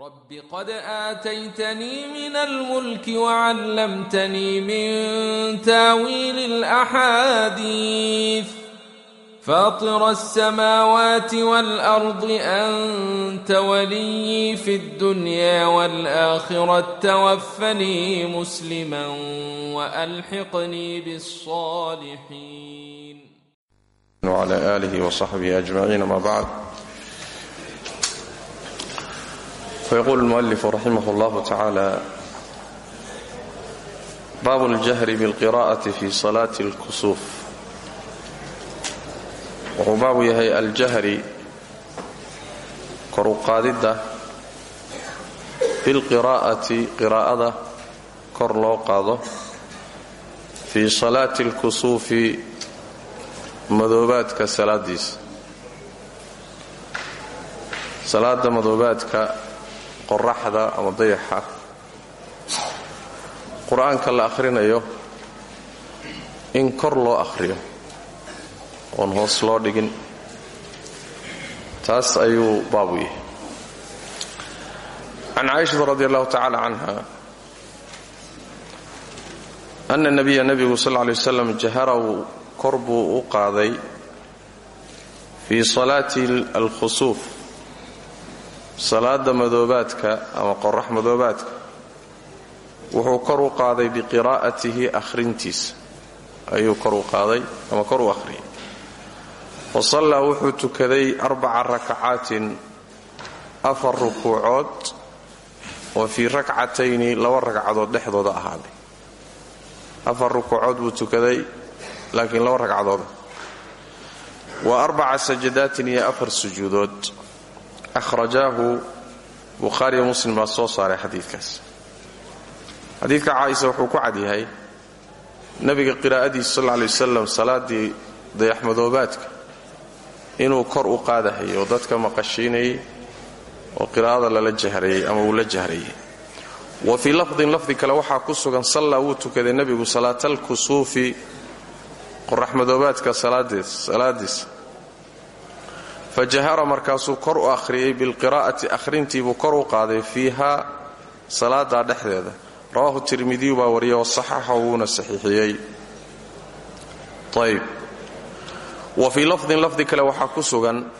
رب قد آتيتني من الملك وعلمتني من تاويل الأحاديث فاطر السماوات والأرض أنت ولي في الدنيا والآخرة توفني مسلما وألحقني بالصالحين وعلى آله وصحبه أجمعين ما بعد فيقول المؤلف رحمه الله تعالى باب الجهر بالقراءة في صلاة الكسوف wuxuu baabu yahay aljahri koruqaadidda bilqiraa'ati qiraa'ada kor loo qaado fii salaati alkusuufi madoobaadka salaadiisa salaada madoobaadka qoraxda ama dayaxa. Qur'aanka la akhrinayo in kor loo akhriyo oon hoos loo dhigin. Taas ayuu baabu yahay. Can caaishata radi allahu tacala canha ana nabiya nebigu sal ly waslam jaharaw kor buu u qaaday fii salaati alkhusuuf salaada madoobaadka ama qorax madoobaadka wuxuu kor u qaaday biqiraa'atihi akhrintiisa ayuu kor u qaaday ama kor u akhriyay wa sallaa wuxuu tukaday arbaca rakacaatin afar rukuucood oo fii rakcatayni laba ragcadood dhexdooda ahaaday. Afar rukuucood buu tukaday laakiin laba ragcadooda. Wa arbaca sajadaatin iyo afar sujuudood akhrajaahu bukhaariyo muslim baa soo saaray xadiidkaas xadiidka caaisha wuxuu ku cadyahay nabiga qiraa'adiisa sal ley wasalam salaadii dayaxmadoobaadka inuu kor u qaadahayay oo dadka maqashiinayay oo qiraa'ada lala jahrayay ama uu la jahrayay wa fii lafdin lafdi kale waxaa ku sugan sallaa wuu tukaday nebigu salaatalkusuufi qoraxmadoobaadka salaadiisa fa jahara markaasuu kor u akhriyey bilqiraa'ati akhrintiibuu kor u qaaday fiiha salaadaa dhexdeeda. Rawaahu tirmidiyu baa wariyay wasaxaxa wuuna saxiixiyey. Ayb wa fii lafdin lafdi kale waxaa ku sugan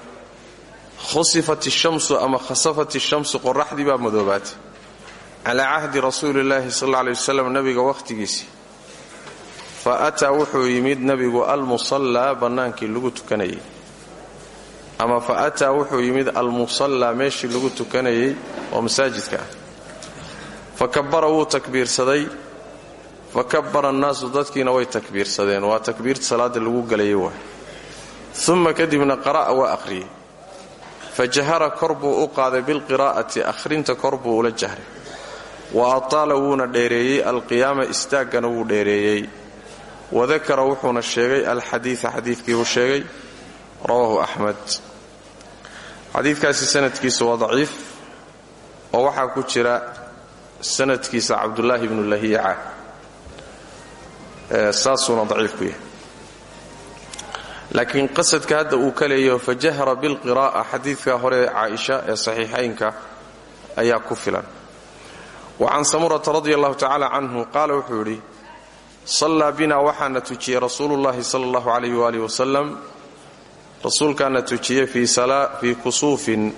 khusifat ishamsu ama khasafat ishamsu qoraxdii baa madoobaatay. Calaa cahdi rasuulillaahi sal alla ley wasalam nebiga wakhtigiisii fa ataa wuxuu yimid nebigu almusallaa bannaankii lagu tukanayay ama fa ataa wuxuu yimid almusallaa meeshii lagu tukanayay oo masaajidka. Ah fa kabbara wuu takbiirsaday. Fa kabbara annaasu dadkiina way takbiirsadeen. Waa takbiirta salaada lagu gelayay waay uma kadibna qara'a waa akhriyey. Fa jahara kor buu u qaaday bilqiraa'ati akhrinta kor buu ula jahray. Wa ataala wuuna dheereeyey alqiyaama istaaggana wuu dheereeyey. Wadakara wuxuuna sheegay alxadiida xadiidkii uu sheegay. Rawaahu axmed xadiidkaasi sanadkiisa waa daciif oo waxaa ku jira sanadkiisa cabdulaahi bnu lahiica saasuuna daciif ku yahay. Laakiin qasadka hadda uu ka leeyaho fajahra bilqiraa'a xadiidka hore caaisha ee saxiixaynka ayaa ku filan. Wa can samurata radi allahu tacala canhu qaala wuxuu yidhi sallaa binaa waxaana tujiyey rasuulullahi sala allahu calayh waaalih wasalam rasuulkaana tujiyey fii kusuufin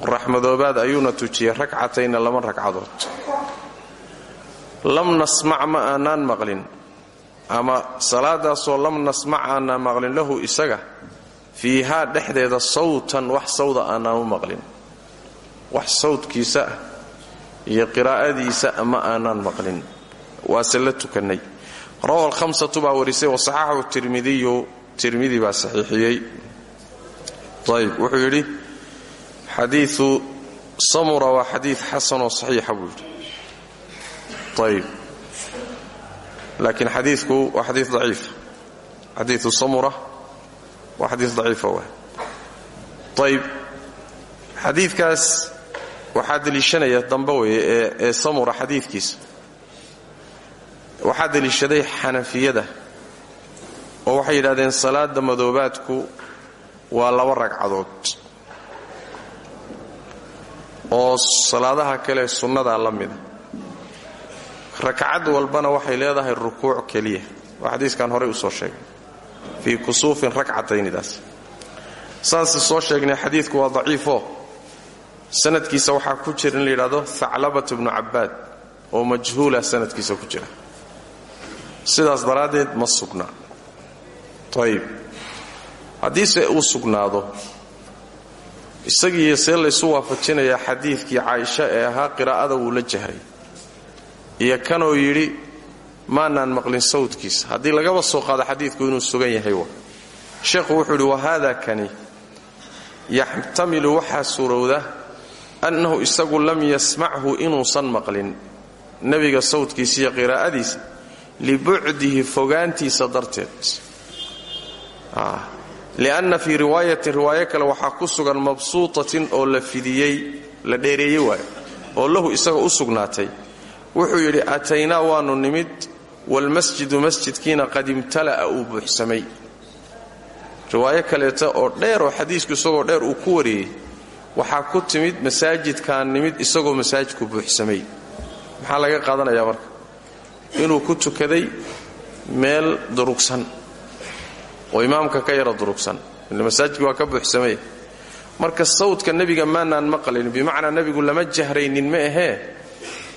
qoraxmadoobaad ayuuna tujiyey rakcatayna laba ragcadood lam nasmac ma aanaan maqlin ama salaadaasoo lam nasmac aanaan maqlin lahu isaga fiihaa dhexdeeda sawtan wax sawda aanaan u maqlin. Wax sawdkiisa ah iyo qiraa'adiisa ma aanaan maqlin. Waase la tukannay. Rawa alhamsatu baa warisay wasaxaxahu tirmidiyu tirmidi baa saxiixiyey. Ayb wuxuu yidhi xadiiu samura waa xadii xasanoo saxiixa buu yidhi. Ayb laakiin xadiiku waa xadii daciif. Xadiiu samura waa xadii daciifa wa ayb xadiidkaas waxaa deliishanaya dambe weeye ee samura xadiidkiisa waxaa deliishaday xanafiyada oo waxay yidhahdeen salaada madoobaadku waa laba ragcadood. oo salaadaha kale sunnadaa la mida rakcad walbana waxay leedahay rukuuc keliya. Waa xadiiskan horey u soo sheegay. Fii kusuufin rakcataynidaas. Saanse soo sheegnay xadiidku waa daciifo. Sanadkiisa waxaa ku jira in la yidhahdo thaclabat bnu cabbaad oo majhuula sanadkiisa ku jira. Sidaas daraaddeed ma sugna ayib haddiise uu sugnaado isagiiyo see laysu waafajinayaa xadiidkii caaisha ee ahaa qiraa'ada wuu la jahray. Iyo kanoo yidhi maanaan maqlin sawdkiisa haddii lagaba soo qaado xadiidku inuu sugan yahay wa. Sheekhu wuxuu yidhi wahaada kani yaxtamilu waxaa suurowda annahu isagu lam yasmachu inuusan maqlin nebiga sawdkiisa iyo qiraa'adiisa libucdihi fogaantiisa darteed lianna fii riwaayatin riwaayo kale waxaa ku sugan mabsuutatin oo la fidiyey la dheereeyey waayo oo lahu isaga u sugnaatay. Wuxuu yidhi ataynaa waannu nimid waalmasjidu masjidkiina qad imtala'a uu buuxsamay. Riwaayo kaleeta oo dheer oo xadiisku isagoo dheer uu ku wariyey waxaa ku timid masaajidkaan nimid isagoo masaajidku buuxsamay. Maxaa laga qaadanayaa marka? Inuu ku tukaday meel durugsan oo imaamka ka yara durugsan. Masaajidki waa ka buuxsamay. Marka sawdka nebiga maanaan maqlayn bimacnaa nebigu lama jahraynin ma ahee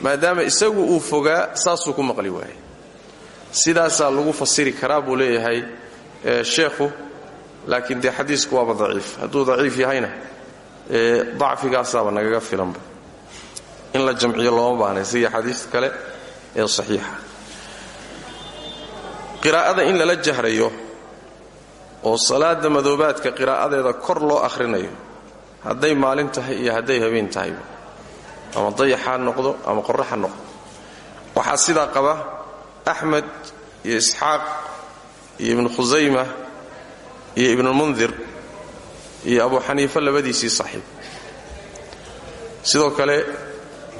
maadaama isagu uu fogaa saasuu ku maqli waayay sidaasaa lagu fasiri karaa buu leeyahay sheekhu laakiin dee xadiisku waaba daciif. Hadduu daciif yahayna dacfigaasaaba nagaga filanba. In la jamciyo looma baahnay sidii xadiista kale ee saxiixa. Qiraa'ada in lala jahrayo oo salaada madoobaadka qiraa'adeeda kor loo akhrinayo hadday maalin tahay iyo hadday habeen tahayba ama dayax noqdo ama qorrax noqdo. Waxaa sidaa qaba axmed iyo isxaaq iyo ibnu khusayma iyo ibnulmundir iyo abu xaniifa labadiisii saxiib. Sidoo kale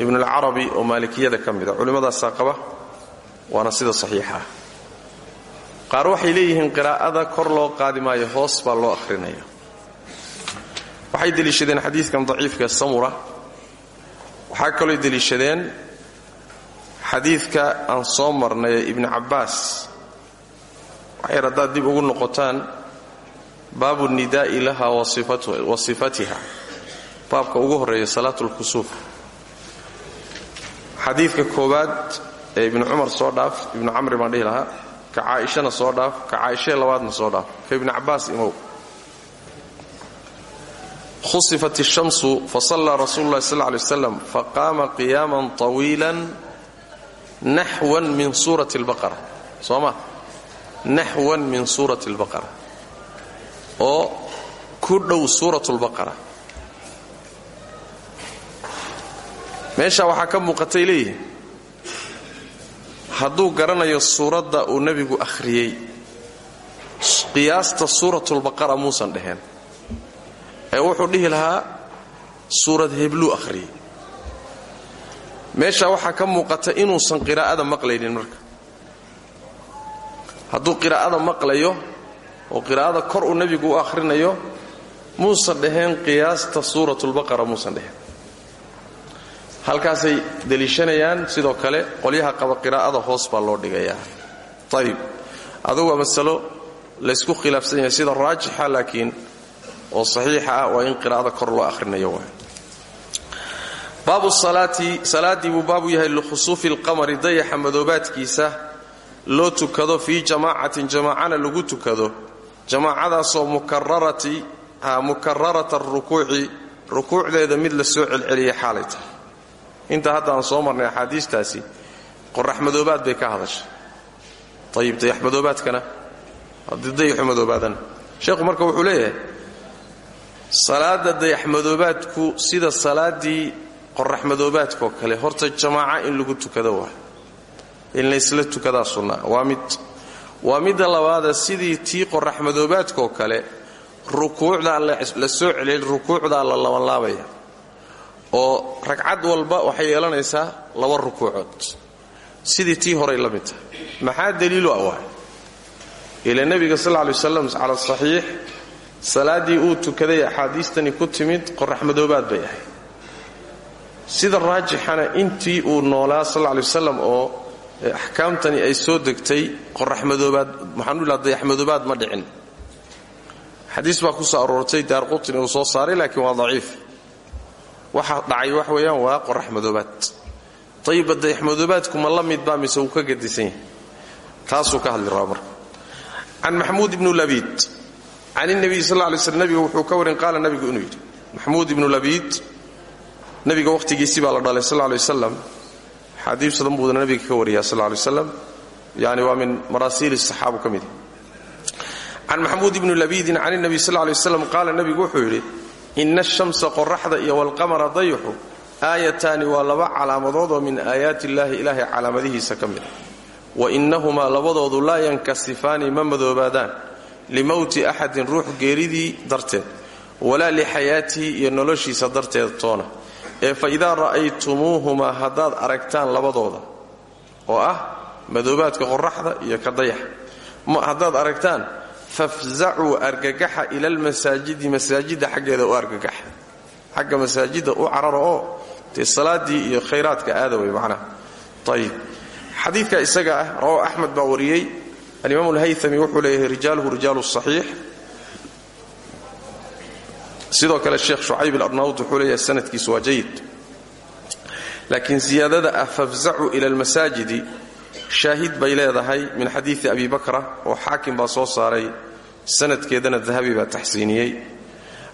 ibnulcarabi oo maalikiyada ka mida culimmadaasaa qaba waana sida saxiixa ah qaar waxay leeyihiin qiraa'ada kor loo qaadi maayo hoos baa loo akhrinaya waxay deliishadeen xadiidkan daciifka samura. Waxaa kalooy deliishadeen xadiidka aan soo marnay ee ibni cabbaas. Waxayar haddaad dib ugu noqotaan baabu nidaa'i laha wa sifatiha. Baabka ugu horreeya salaat lkusuuf xadiidka koowaad ee ibnu cumar soo dhaaf ibnu camri baan dhihi lahaa ka caaishana soo dhaaf ka caaishee labaadna soo dhaaf ka ibni cabbaas imow khusifat الshamsu fasallaa rasuulu ulahi sal ly waslam faqaama qiyaaman طawiila naxwan min suurati اlbaqara soo ma naxwan min suurati اlbaqara oo ku dhow suurat اlbaqara meesha waxaa ka muuqatay leeyihi hadduu garanayo suuradda uu nebigu akhriyey qiyaasta suuratulbaqara muusan dhaheen. Ee wuxuu dhihi lahaa suurad hebluu akhriyey. Meesha waxaa ka muuqata inuusan qiraa'ada maqlaynin marka. Hadduu qiraa'ada maqlayo oo qiraa'ada kor uu nebigu u akhrinayo muusan dhaheen qiyaasta suuratulbaqara muusan dhaheen halkaasay deliishanayaan sidoo kale qolyaha qaba qiraa'ada hoos baa loo dhigayaa. Ayib adugu waa masalo laysku khilaafsan yahay sida raajixa laakiin oo saxiixa ah in qiraa'ada kor loo akhrinayo waay. Baabu salaati salaaddii buu baabu yahay likhusuufi alqamari dayaxa madoobaadkiisa loo tukado fii jamaacatin jamaacana lagu tukado. Jamaacadaasoo mukararati mukararata rukuuci rukuucdeeda mid la soo celceliyay xaalay inta hadda aan soo marnay axaadiistaasi qorax madoobaad bay ka hadashay. Ayib dayax madoobaadkana haddii dayaxu madoobaadana sheekhu marka wuxuu leeyahay salaadda dayax madoobaadku sida salaaddii qorax madoobaadkaoo kale horta jamaaca in lagu tukado waa. In laysla tukadaa sunnaa waa mid. Waa midda labaada sidii tii qorax madoobaadkaoo kale rukuucdaa la soo celiyay rukuucdaa la labanlaabaya oo ragcad walba waxay yeelanaysaa laba rukuucood. Sidii tii horay la mid tahay. Maxaa daliilu ah waa ila nebiga sal lay waslam cala saxiix salaaddii uu tukaday axaadiistani ku timid qorax madoobaad bay ahayd. Sida raajixana intii uu noolaa sal lay wasalam oo axkaamtani ay soo degtay qoraxmadoobaad maxaanula dayaxmadoobaad ma dhicin. Xadiis baa ku soo aroortay daarqutni uu soo saaray laakiin waa daciif waxa dhacay wax weeyaan waa qorax madoobaad. Ayibba dayaxmadoobaadku ma la midbaa mise wuu ka gadisan yahay taasuu ka hadli rabaa marka. Can maxamuud ibnu labiid. Can اnabiy sal lay slm nabiga wuxuu ka warin qaala nabigu inuu yidhi maxamuud ibnu labiid nabiga wakhtigiisii baa la dhalay sal lay wasalam xadiis badan buuna nabiga ka wariyaa sal lla lay waslam yani waa min maraasiili saxaabu ka mid can maxamuud ibni labiidin can nabiy sal lay waslam qaala nabigu wuxuu yidhi ina ashamsa qoraxda iyo walqamara dayxu aayataani waa laba calaamadood oo min aayaati illaahi ilaahay calaamadihiisa ka mid wa innahumaa labadoodu laa yankasifaani ma madoobaadaan limowti axadin ruux geeridii darteed walaa lixayaatihi iyo noloshiisa darteed toona ee fa idaa ra'aytumuuhumaa haddaad aragtaan labadooda oo ah madoobaadka qoraxda iyo ka dayaxa haddaad aragtaan fafzacuu argagaxa ila almasaajidi masaajidda xaggeeda u argagaxa. Xagga u carara oo dee salaaddii iyo khayraadka aada way macnaha ayib xadiidka isaga ah rawahu axmed baa wariyey. Alimaam alhayami wuxuu leeyahay rijaaluhu rijaalu saxiix. Sidoo kale sheekh shucayb alarnaud wuxuu leeyahay sanadkiisu waa jayid laakiin siyaadada ah fafzacuu ila almasaajidi shaahid bay leedahay min xadiidi abi bakra oo xaakim baa soo saaray. Sanadkeedana dahabi baa taxsiiniyey.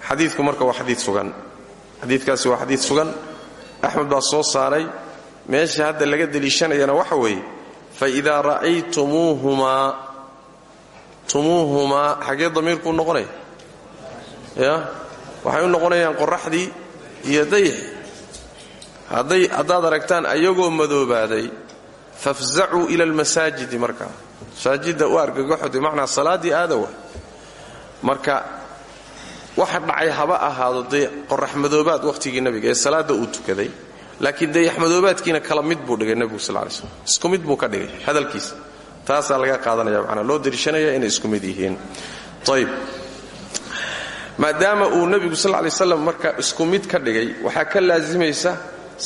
Xadiidku marka waa xadii sugan. Xadiidkaasi waa xadiid sugan. Axmed baa soo saaray. Meesha hadda laga deliishanayana waxa weeye fa idaa ra'aytumuuhumaa tumuuhumaa xaggee damiirkuu noqonaya ya waxay u noqonayaan qoraxdii iyo dayixi haddaad aragtaan ayagoo madoobaaday fafzacuu ila almasaajidi markaa masaajidda u argagaxo bimacnaa salaaddii aadawa marka waxa dhacay haba ahaado dee qorax madoobaad wakhtigii nabiga ee salaadda uu tukaday. Laakiin dayax madoobaadkiina kala mid buu dhigay nebigu sal lay slm isku mid buu ka dhigay hadalkiisa taasaa laga qaadanaya manaa loo dariishanaya inay isku mid yihiin. Ayb maadaama uu nebigu sal lay slam marka isku mid ka dhigay waxaa ka laasimaysa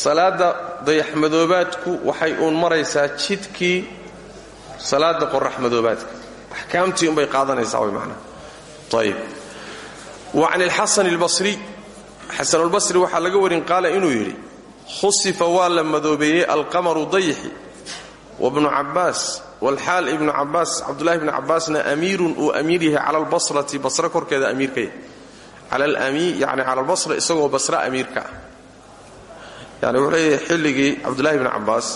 salaadda dayaxmadoobaadku waxay uun maraysaa jidkii salaadda qorax madoobaadka axkaamtii unbay qaadanaysaa way macnaha ayib wa can ilxasan albasriy xasanulbasri waxaa laga warin qaala inuu yidhi khusifa waa la madoobeeyey alqamaru dayixi wabnu cabbaas walxaal ibnu cabbaas cabdulahi bnu cabbaasna amiirun uu amiir yahay cala albasrati basre korkeeda amiirka yahay. Yani cala albasra isagoo basre amiirka ah yani wuxuu leeyahay xilligii cabdulahi bni cabbaas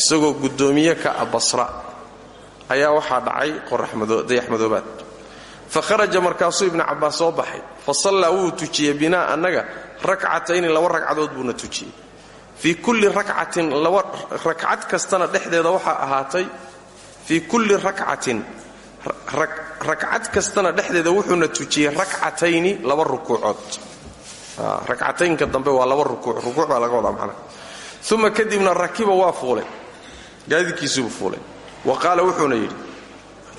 isagoo guddoomiye ka ah basra ayaa waxaa dhacay dayaxmadoobaad fa kharaja markaasuu ibnu cabbaas soo baxay fa sallaa wuu tujiyey binaa annaga rakcatayni laba ragcadood buuna tujiyey. Fii kulli rakcatin laba rakcad kastana dhexdeeda waxaa ahaatay fii kulli rakcatin rakcad kastana dhexdeeda wuxuuna tujiyey rakcatayni laba rukuucood rakcataynka dambe waa laba rukuuc rukuuc baa laga wadaa macnaha uma kadibna rakiba waa fuulay. Gaadiidkiisiibuu fuulay. Wa qaala wuxuuna yidhi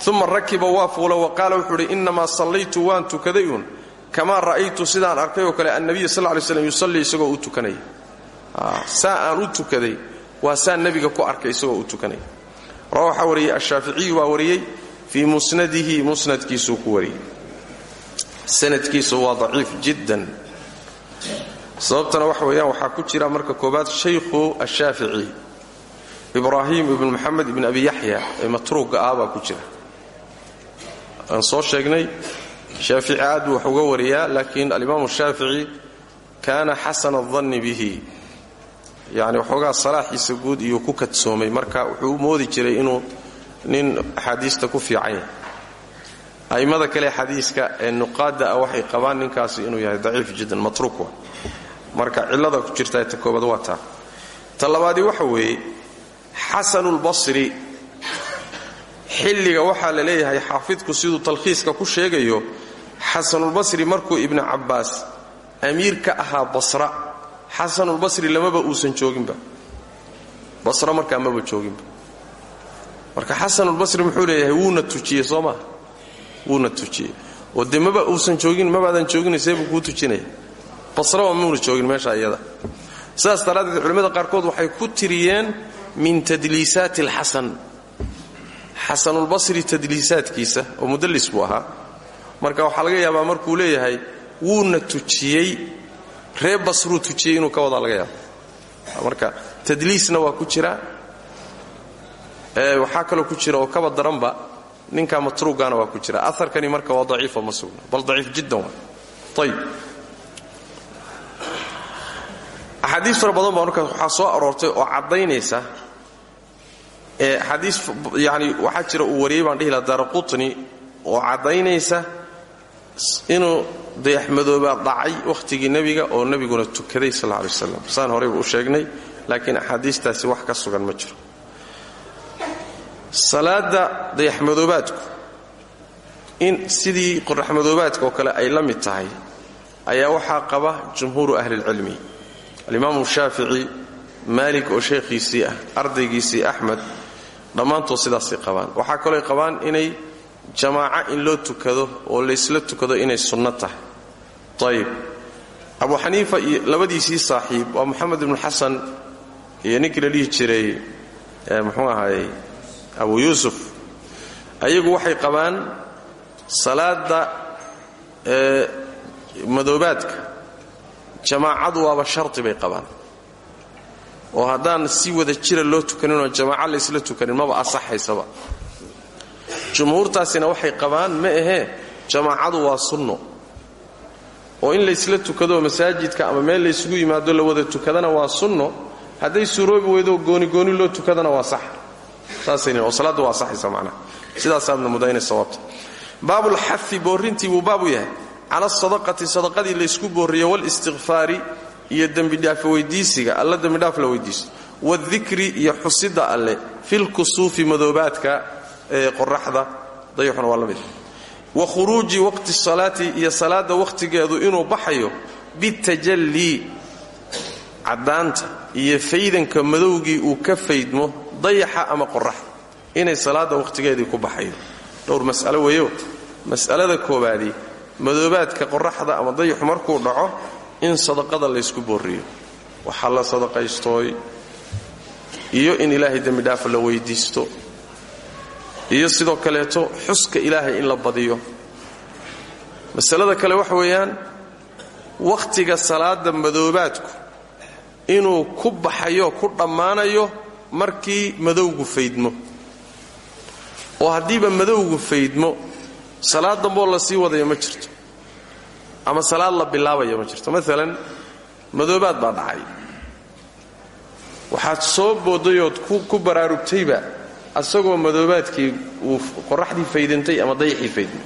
uma rakiba waa fuulay wa qaala wuxuu yidhi innamaa sallaytu waan tukaday uun kamaa ra'aytu sidaan arkay oo kale annabiya sal lay slam yusallii isagoo u tukanaya saa aan u tukaday waa saa nebiga ku arkay isagoo u tukanaya rawa waxaa wariyey ashaaficiyu baa wariyey fii musnadihi musnadkiisuu ku wariyey sanadkiisu waa daciif jiddan sababtana waxa weeyaan waxaa ku jira marka koobaad shaykhu ashaafici ibraahim ibn moxamed ibn abi yaxya ee matruuga ah baa ku jira. Aan soo sheegnay shaafici aad buu wax uga wariyaa laakiin alimaamu shaafici kaana xasana adanni bihi. Yani waxoogaa salaaxiisa guud iyuu ku kadsoomay marka wuxuu u moodi jiray inuu nin axaadiista ku fiican yahay a'immada kale xadiiska ee nuqaada ah waxay qabaan ninkaasi inuu yahay daciif jiddan matruuk wa marka cillada ku jirta ta koobaad waa taa. Ta labaadii waxa weeye xasanulbasri xilliga waxaa la leeyahay xaafidku siduu talkhiiska ku sheegayo xasanulbasri markuu ibnu cabbaas amiir ka ahaa basra xasanulbasri lamaba uusan jooginba. Basra markaa maba jooginba. Marka xasanulbasri muxuu leeyahay wuuna tujiyey soo maa wuuna tujiyey oo maba uusan joogin mabaadan joogin seebuu kuu tujinaya basraba muuna joogin meesha iyada. Sidaas daraaddeed culimmada qaarkood waxay ku tiriyeen min tadliisaati alxasan. Xasanulbasri tadliisaadkiisa oo mudallis buu ahaa. Marka waxaa laga yaabaa markuu leeyahay wuuna tujiyey ree basruu tujiyey inuu ka wadaa laga yaaba marka tadliisna waa ku jira. Waxaa kaloo ku jira oo kaba daranba ninka matruugana waa ku jira. Aarkani marka waa daciifo ma sugna. Bal daciif jiddan waa. Ayib axaadiis fara badan baa aroortay oo caddaynaysa xadiis yani waxaa jira uu wariyey baan dhihi laha daara oo caddaynaysa inuu dayaxmadooba dhacay wakhtigii nebiga oo nebiguna tukaday sal lla alay saan horeyba u sheegnay laakiin axaadiistaasi wax ka sugan ma jiro salaada dayaxmadoobaadku in sidii qoraxmadoobaadka oo kale ay la mid tahay ayaa waxaa qaba jumhuuru ahlilcilmi alimaamu shaafici maalik oo sheekhiisii ah ardaygiisii axmed dhammaantood sidaasay qabaan. Waxaa kalooy qabaan inay jamaaco in loo tukado oo laysla tukado inay sunno tahay. Ayib abu xaniifa iyo labadiisii saaxiib waa moxamed ibnu xasan iyo ninkii la dhihi jiray muxuu ahaayey abu yuusuf ayagu waxay qabaan salaada madoobaadka. Jamaacadu waaba sharti bay qabaan. Oo haddaan si wada jira loo tukaninoo jamaaco laysla tukanin maba asaxaysaba jumhuurtaasina waxay qabaan ma ahee jamaacadu waa sunno. Oo in laysla tukado masaajidka ama meel laysugu yimaado la wada tukadana waa sunno. Hadday suuroobi weydo goonigooni loo tukadana waa sax baabulxafi boorrintii buu baabu yahay. Cala sadaqati sadaqadii laysku boorriyo walistikfaari iyo dembidhaaf weydiisiga alla dembidhaaf la weydiisto wadikri iyo xusida alle filkusuufi madoobaadka ee qoraxda dayaxuna waa mid. Wa khuruuji waqti salaati iyo salaada wakhtigeedu inuu baxayo bitajallii caddaanta iyo faydanka madowgii uu ka faydmo dayaxa ama qoraxda inay salaada wakhtigeedii ku baxayo dhowr mas'alo weeyo. Mas'alada koowaadii madoobaadka qoraxda ama dayaxu markuu dhaco in sadaqada laysku boorriyo. Waxaa la sadaqaystooy. Iyo in ilaahay dembidhaafa la weydiisto. Iyo sidoo kaleeto xuska ilaahay in la badiyo. Masalada kale waxa weeyaan wakhtiga salaada madoobaadku inuu ku baxayo ku dhammaanayo markii madowgu faydmo. Oo haddiiba madowgu faydmo salaad damboo la sii wadaya ma jirto. Ama salaad la bilaabaya ma jirto. Maalan madoobaad baa dhacay. Waxaad soo boodayood ku baraarugtayba asagoo madoobaadkii uu qoraxdii faydantay ama dayaxii faydmay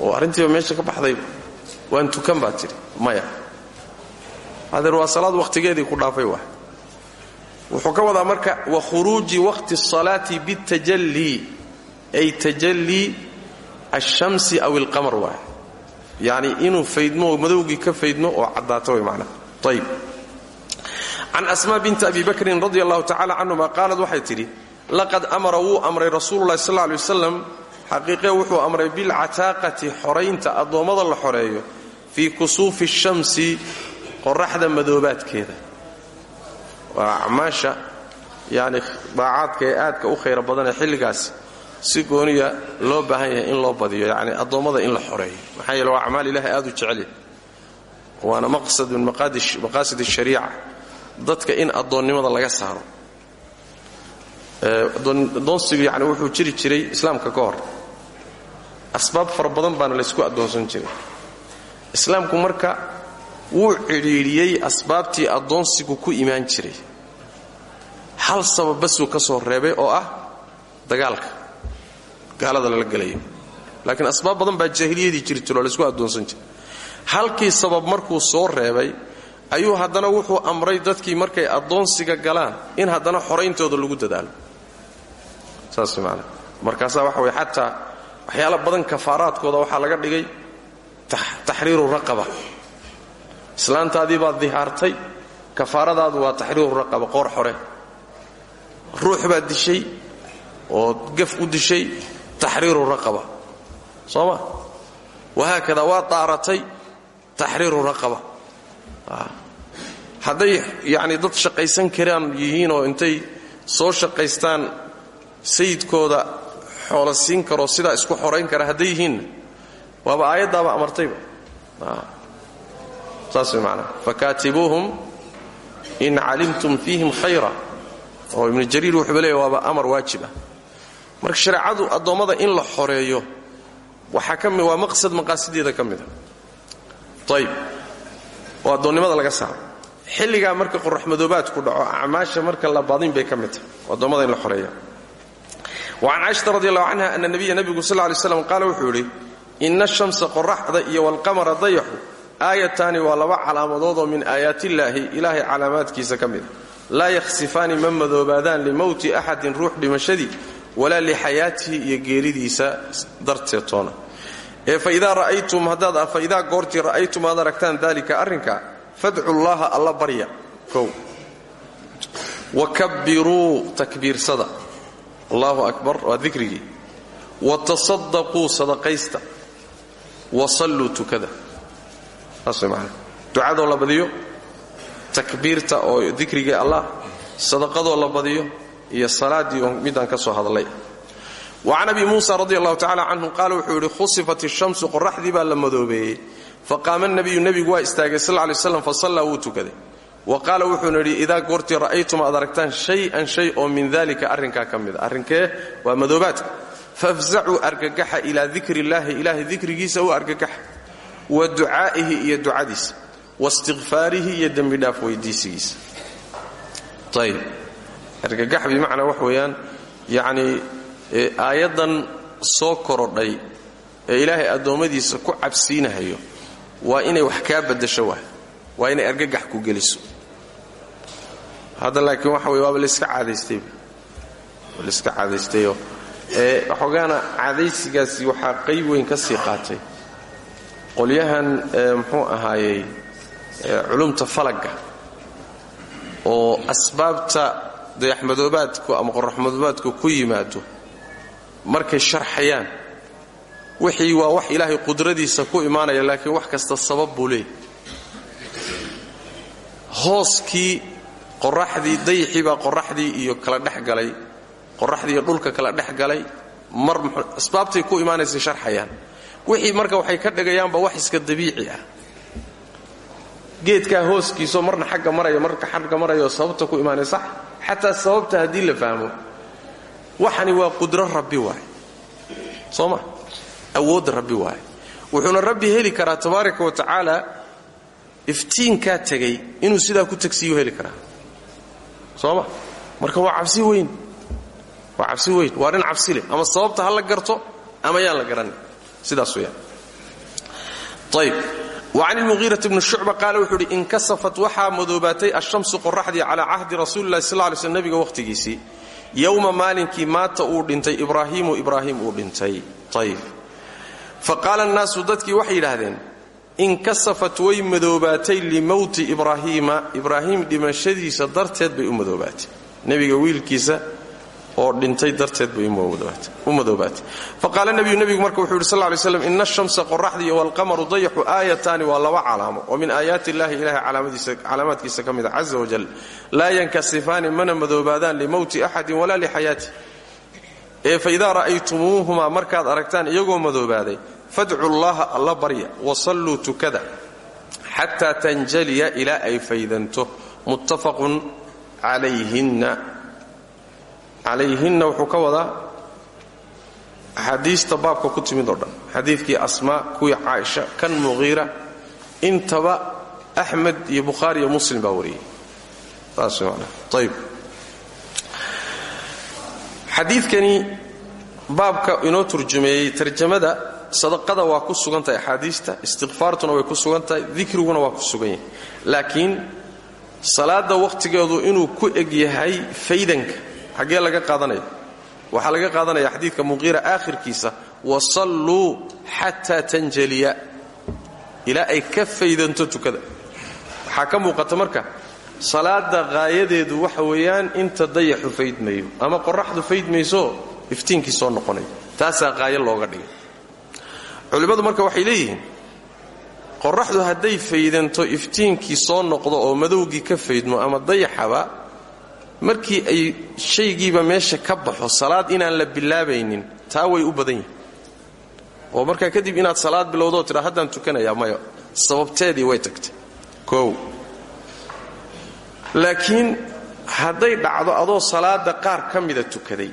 oo arrintiiba meesha ka baxdayba waan tukan baa tidhi maya. Adeer waa salaad wakhtigeedii ku dhaafay waa wuxuu ka wadaa marka wa khuruuji waqti الsalaati biاtajallii ay tajallii alshamsi aw ilqamar waay yacni inuu faydmo oo madowgii ka faydmo oo caddaato way macnaha ayib can asmaa binti abi bakrin radi allahu tacala canhuma qaalad waxay tidhi laqad amara wuu amray rasuululahi sal lla alay wasalam xaqiiqee wuxuu amray bilcataaqati xoraynta addoommada la xoreeyo fii kusuufi shamsi qoraxda madoobaadkeeda waa acmaasha yani daacaadka aadka u khayra badanee xilligaas si gooniya loo baahan yahay in loo badiyo yani addoommada in la xoreeyo. Maxaa yeele waa acmaal ilahay aad u jecelya waana maqsad min maqaasid ashariica dadka in addoonnimada laga saaro. Addoonsigu yani wuxuu jiri jiray islaamka ka asbaab fara badan baana laysku addoonsan jiray. Islaamku marka wuu cidhiidhiyey asbaabtii addoonsigu ku imaan jiray. Hal sabab basuu ka soo reebay oo ah dagaalka. Gaalada lala gelayo. Laakiin asbaab badan baa jaahiliyadii jiri jiroo laysku addoonsan jiray. Halkii sabab markuu soo reebay ayuu haddana wuxuu amray dadkii markay addoonsiga galaan in haddana xorayntooda lagu dadaalo. Saas maanaa markaasaa waxa way xataa waxyaala badan kafaaraadkooda waxaa laga dhigay taxriiru raqaba islaantaadii baad dihaartay kafaaradaadu waa taxriiru raqaba qoor xore. Ruux baad dishay oo gaf u dishay taxriiru raqaba. Soo ma? Wahaakada waad daaratay taxriiru raqaba. Hadday yacni dad shaqaysan karaan yihiin oo intay soo shaqaystaan sayidkooda xoola siin karoo sidaa isku xorayn kara hadday yihiinna waaba aayaddaaba amartayba saas way macnaha fakaatibuuhum in calimtum fiihim khayra. Oo ibnu jariir wuxuuba leeya waaba amar waajib ah. Marka shareecadu addoommada in la xoreeyo waxaa ka waa maqsad maqaasideeda ka mida ayib oo addoonnimada laga saaro. Xilligaa marka qoraxmadoobaadku dhaco acmaasha marka la badin bay ka mid in la xoreeya wacan caaishata radi allahu canha ana nabiya nebigu sal lay slam qaala wuxuu yidhi ina ashamsa qoraxda iyo walqamara dayaxu aayataani waa laba calaamadood oo min aayaatillaahi ilaahay calaamaadkiisa ka mida laa yakhsifaani ma madoobaadaan limowti axadin ruux dhimashadii walaa lixayaatihi iyo geeridiisa darteed toona. Ee faidaa ra'aytum haddaad faidaa goortii ra'aytum aad aragtaan daalika arrinka fadcu llaha alla barya. Kow. Wakabbiruu takbiirsada. Allahu akbar waa dikrigii. Watasadaquu sadaqaysta. Wasalluu tukada. saas way macana ducadoo la badiyo takbiirta oo dikrigii allah sadaqadoo la badiyo iyo salaaddii oo midaan ka soo hadlay. Wa can abi muusa radi allahu tacala canhu qaala wuxuu yidhi khusifat ishamsu qoraxdii baa la madoobeeyey faqaama nabiyu nebigu waa istaagay sal lay slam fasallaa wuu tukaday. Wa qaala wuxuuna yidhi idaa goortii ra'aytum aad aragtaan shay-an min dalika arrinkaa ka mida arrinkee waa madoobaadka. Fafzacuu argagaxa ilaa dikri illaahi ilaahay dikrigiisa u wa ducaa'ihi iyo ducadiisa waistikfaarihi iyo dembidhaaf weydiisigiisa. Ayb argagax bimacnaa wax weeyaan yacnii aayaddan soo korodhay ee ilaahay addoommadiisa ku cabsiinahayo waa inay wax kaa baddasho waa inay argagax ku geliso. Hadda laakiin waxa wey waaba layska caadaystayba. Layska caadaystayoo ee waxoogaana caadaysigaasi waxaa qayb weyn ka sii qaatay qolyahan muxuu ahaayey culumta falagga oo asbaabta dayaxmadoobaadku ama qoraxmadoobaadku ku yimaado markay sharxayaan wixii waa wax ilaahay qudradiisa ku imaanaya laakiin wax kasta sabab buu leeyahy hooskii qoraxdii dayixii baa qoraxdii iyo kala dhex galay iyo dhulka kala dhex galay mar asbaabtay ku imaanaysay sharxayaan wixii marka waxay ka dhigayaanba wax iska dabiici ah. Geedkaa hooskiisoo marna xagga maraya marka xagga marayo sababta ku imaanay sax xataa sababta haddii la fahmo waxani waa qudro rabbi waay soo ma? Rabbi waay wuxuuna rabbi heli karaa tabaaraka wa tacaala iftiinkaa tegay inuu sidaa ku tagsiiyu heli karaa. Soo ma? Marka waa cabsi weyn. Waa cabsi weyn. Waa dhin cabsi ama sababta ha garto ama yaan la garanin sidaas weyaan ayb wacan ilmuhiirati bni shucba qaale wuxuu uhi inkasafat waxaa madoobaatay ashamsu qoraxdii calaa cahdi rasuulilahi sal lay slm nebiga wakhtigiisii. Yowma maalinkii maata uu dhintay ibraahiimu ibraahim uu dhintay. Ayb fa qaala annaasu dadkii waxay yidhaahdeen inkasafat way madoobaatay limowti ibraahiima. Ibraahim dhimashadiisa darteed bay u madoobaatay. Nebiga wiilkiisa oo dhintay darteed bay u madoobaatay. Faqaala nebiyu nebigu marka wuxuu yidhi sal lay slam ina ashamsa qoraxdiiyo walqamaru dayaxu aayataani waa laba calaamo oo min aayaati illahi ilahay calaamaadkiisa ka mida caza wajal laa yankasifaani mana madoobaadaan limowti axadin walaa lixayaati. Ee faidaa ra'aytumuuhumaa markaad aragtaan iyagoo madoobaaday fadcu llaha alla barya wasalluu tukada xataa tanjaliya ilaa ay faydanto. Muttafaqun calayhinna calayhinna wuxuu ka wadaa axaadiista baabka ku timid oo dhan. Xadiidkii asmaa kuwii caaisha kan muqiira intaba axmed iyo bukhaari iyo muslim baa wariyey. Saas man ayb baabka inoo turjumeeyey tarjamada sadaqada waa ku sugan tahay axaadiista istikfaartuna way ku sugan tahay dikriguna waa ku sugan yahay. Laakiin salaada wakhtigeedu inuu ku eg yahay faydanka xaggee laga qaadanaya. Waxaa laga qaadanaya xadiidka muqiira aakhirkiisa wasalluu xataa tanjaliya. Ilaa ay ka faydanto tukada. Waxaa ka muuqata marka salaada qaayadeedu waxa weeyaan inta dayaxu faydmayo ama qoraxdu faydmayso iftiinkii soo noqonayo taasaa qaayo looga dhigay. Culimmadu marka waxay leeyihiin qorraxdu hadday faydanto iftiinkii soo noqdo oo madowgii ka faydmo ama dayaxaba markii ay shaygiiba meesha ka baxo salaad inaan la bilaabaynin taa way u badan yihiin oo markaa kadib inaad salaad bilowdoo tidha haddaan tukanayaa maya sababteedii way tagtay. Koow laakiin hadday dhacdo adoo salaada qaar ka mida tukaday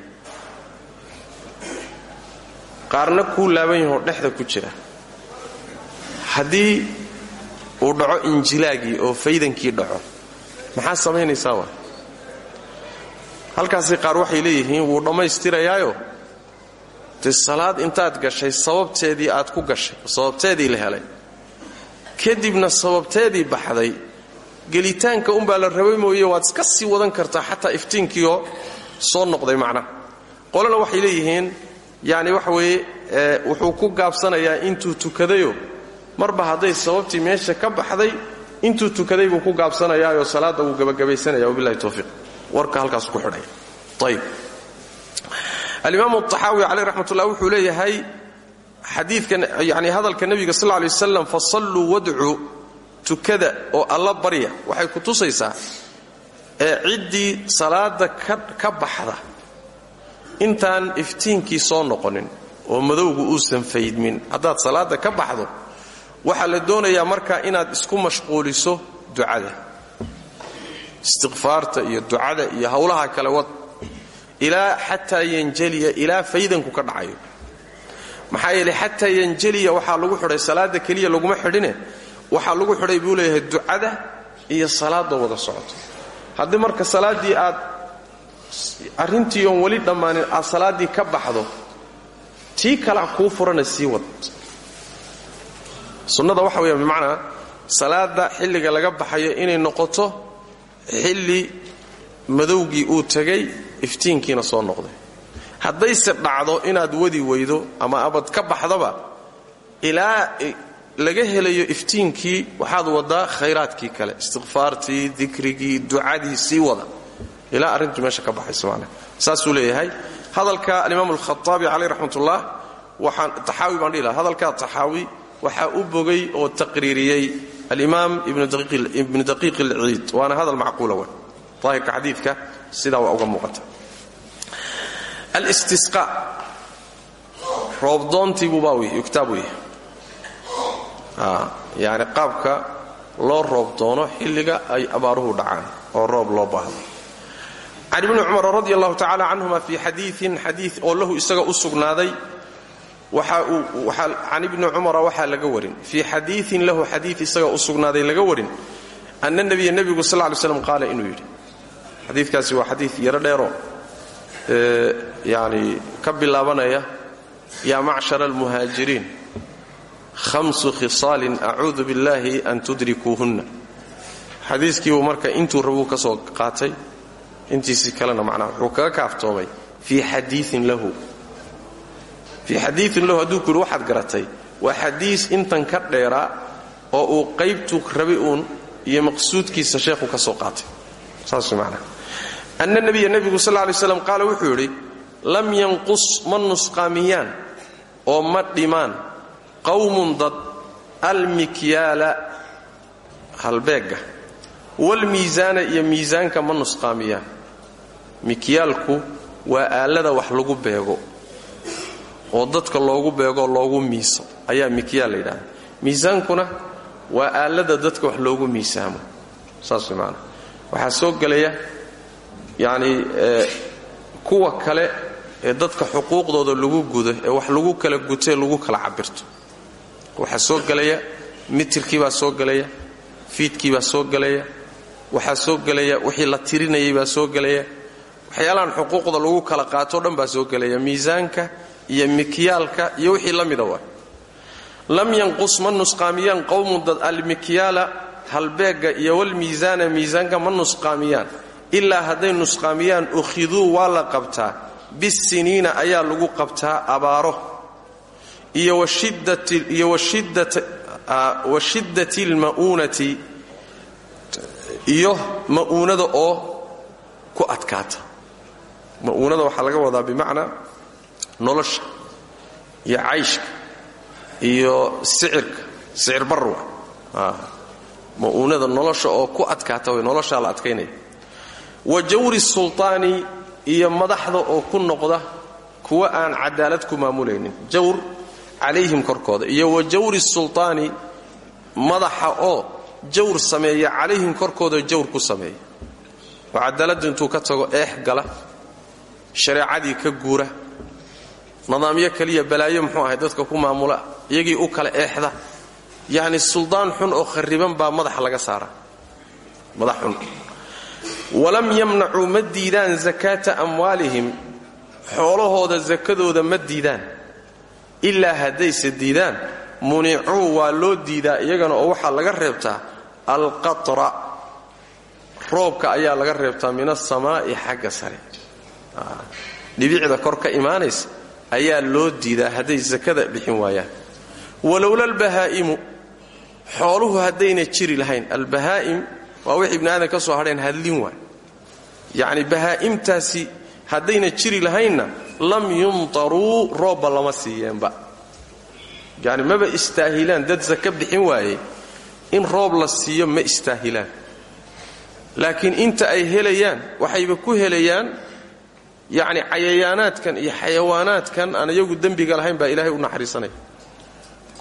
qaarna kuu laaban yahoo dhexda ku jira. Haddii uu dhaco injilaagii oo faydankii dhaco maxaa samaynaysaa waa halkaasi qaar waxay leeyihiin wuu dhammaystirayaayo. Dee salaad intaad gashay sababteedii aad ku gashay sababteedii la helay. Kadibna sababteedii baxday gelitaanka unbaa la rabay mooye waad iska sii wadan kartaa xataa iftiinkiioo soo noqday macnaha qolena waxay leeyihiin yacni waxa weeye wuxuu ku gaabsanayaa intuu tukadayo. Marba hadday sababtii meesha ka baxday intuu tukaday buu ku gaabsanayaayoo salaadda wuu gabagabaysanaya wabilahi towfiiq warka halkaasu ku xidhaya ayib alimaamu axaawi caleyh raxmatullah wuxuu leeyahay xadiidkan yani hadalka nebiga sal ly waslam fasalluu wadcu tukada oo alla barya waxay ku tusaysaa ee ciddii salaada ka baxda intaan iftiinkii soo noqonin oo madowgu uusan faydmin. Haddaad salaadda ka baxdo waxaa la doonayaa markaa inaad isku mashquuliso ducada istiqfaarta iyo ducada iyo howlaha kale wad. Ilaa xataa yanjaliya ilaa faydanku ka dhacayo. Maxaa yeeley xataa yanjaliya waxaa lagu xidhay salaada keliya laguma xidhine waxaa lagu xidhay buu leeyahay ducada iyo salaada wada socoto. Haddii marka salaaddii aad arrintii oon weli dhammaanin aad salaaddii ka baxdo tii kalea kuu furana sii wad. Sunnada waxa weya bimacnaa salaada xilliga laga baxayo inay noqoto xilli madowgii uu tegay iftiinkiina soo noqday. Haddayse dhacdo inaad wadi weydo ama abad ka baxdaba ilaa laga helayo iftiinkii waxaad wadaa khayraadkii kale. Istiqfaartii dikrigii ducadii sii wada. Ilaa arrintu meesha ka baxayso macnaha. Saasuu leeyahay. Hadalka alimaam alkhaaabi caleyh raxmatullah waxaan taxaawi baan dhihi laha hadalkaa taxaawi waxaa u bogay oo taqriiriyey alimaam ibnu daqiiq alciid waana hadal macquula wey daahirka xadiidka sidaa waa uga muuqata. Alistisqa. Roobdoontiibubaa yugtaab wey yani qaabka loo roob doono xilliga ay abaaruhu dhacaan oo roob loo baahdo. Can ibni cumar radi allahu tacala canhuma fi xadiiin xadii oo lahu isaga u sugnaaday can ibni cumara waxaa laga warin. Fii xadiiin lahu xadii isaga u sugnaaday laga warin. Ana nabiya nebigu sal ly slam qaala inuu yidhi. Xadiikaasi waa xadii yaro dheero yani ka bilaabanaya yaa macshara almuhaajiriin hamsu khisaalin acuudu biاllahi an tudrikuuhunna. Xadiiskiibuu marka intuu rabuu ka soo qaatay intiisii kalena macnaha wuxuu kaga kaaftoomay fii fii xadiiin lahu hadduu ku yidhi waxaad garatay waa xadiis intan ka dheeraa oo uu qaybtuu rabi uun iyo maqsuudkiisa sheekhu ka soo qaatay. Saas macnaha anna nebiya nebigu sal lay slam qaala wuxuu yidhi lam yanqus ma nusqaamiyaan oo ma dhimaan qawmun dad almikyaala halbeegga walmiisaana iyo miisaanka ma nusqaamiyaan. Mikyaalku waa aalada wax lagu beego oo dadka loogu beegoo loogu miiso. Ayaa mikyaal la yidhahda miisaankuna waa aalada dadka wax loogu miisaamo. Saas maanaa waxaa soo gelaya yacni kuwa kale ee dadka xuquuqdooda lagu gudo ee wax lagu kala gutee lagu kala cabirto waxaa soo gelaya mitirkii baa soo gelaya fiidkii baa soo gelaya waxaa soo gelaya wixii la tirinayay baa soo gelaya. Waxyaalahan xuquuqda lagu kala qaatoo dhan baa soo gelaya. Miisaanka iyo mikyaalka iyo wixii la mida waa lam yanqus ma nusqaamiyaan qowmun dad almikyaala halbeegga iyo walmiisaana miisaanka ma nusqaamiyaan. Ilaa hadday nusqaamiyaan ukhiduu waa la qabtaa. Bisiniina ayaa lagu qabtaa abaaro. Iyo wa shiddati alma'uunati iyo ma'uunada oo ku adkaata. Ma'uunada waxaa laga wadaa bimacnaa nolosha iyo cayshka iyo sicirka sicir barwa. Ma'uunada nolosha oo ku adkaata way noloshaa la adkaynaya. Wa jawri sultaani iyo madaxda oo ku noqda kuwa aan cadaalad ku maamulaynin. Jawr calayhim korkooda iyo wa jawri sultaani madaxa oo jawr sameeya calayhim korkooda jawr ku sameeya. Oo cadaaladdu intuu ka tago eex gala. Shareecadii ka guura nidaamyo kaliya balaayo muxuu ahay dadka ku maamula iyagii u kala eexda. Yacni suldaan xun oo kharriban baa madaxa laga saara madax xun. Walam yamnacuu ma diidaan sakaata amwaalihim xoolahooda sakadooda ma diidaan. Ilaa haddayse diidaan municuu waa loo diidaa iyagana oo waxaa laga reebtaa alqatra. Roobka ayaa laga reebtaa min asamaa'i xagga sare. Dhibicda kor ka ayaa loo diidaa hadday sakada bixin waayaan. Walowla albahaa'imu xooluhu haddayna jiri lahayn albahaa'im waa wix ibni aadan ka soo hadheen hadlin waay. Yacni bahaa'imtaasi haddayna jiri lahaynna lam yumtaruu roobba lama siiyeenba. Yacni maba istaahilaan dad saka bixin waaye in roob la siiyo ma istaahilaan. Laakiin inta ay helayaan waxayba ku helayaan yacni cayayaanaadkan iyo xayawaanaadkan aan iyagu dembiga lahayn baa ilaahay u naxariisanaya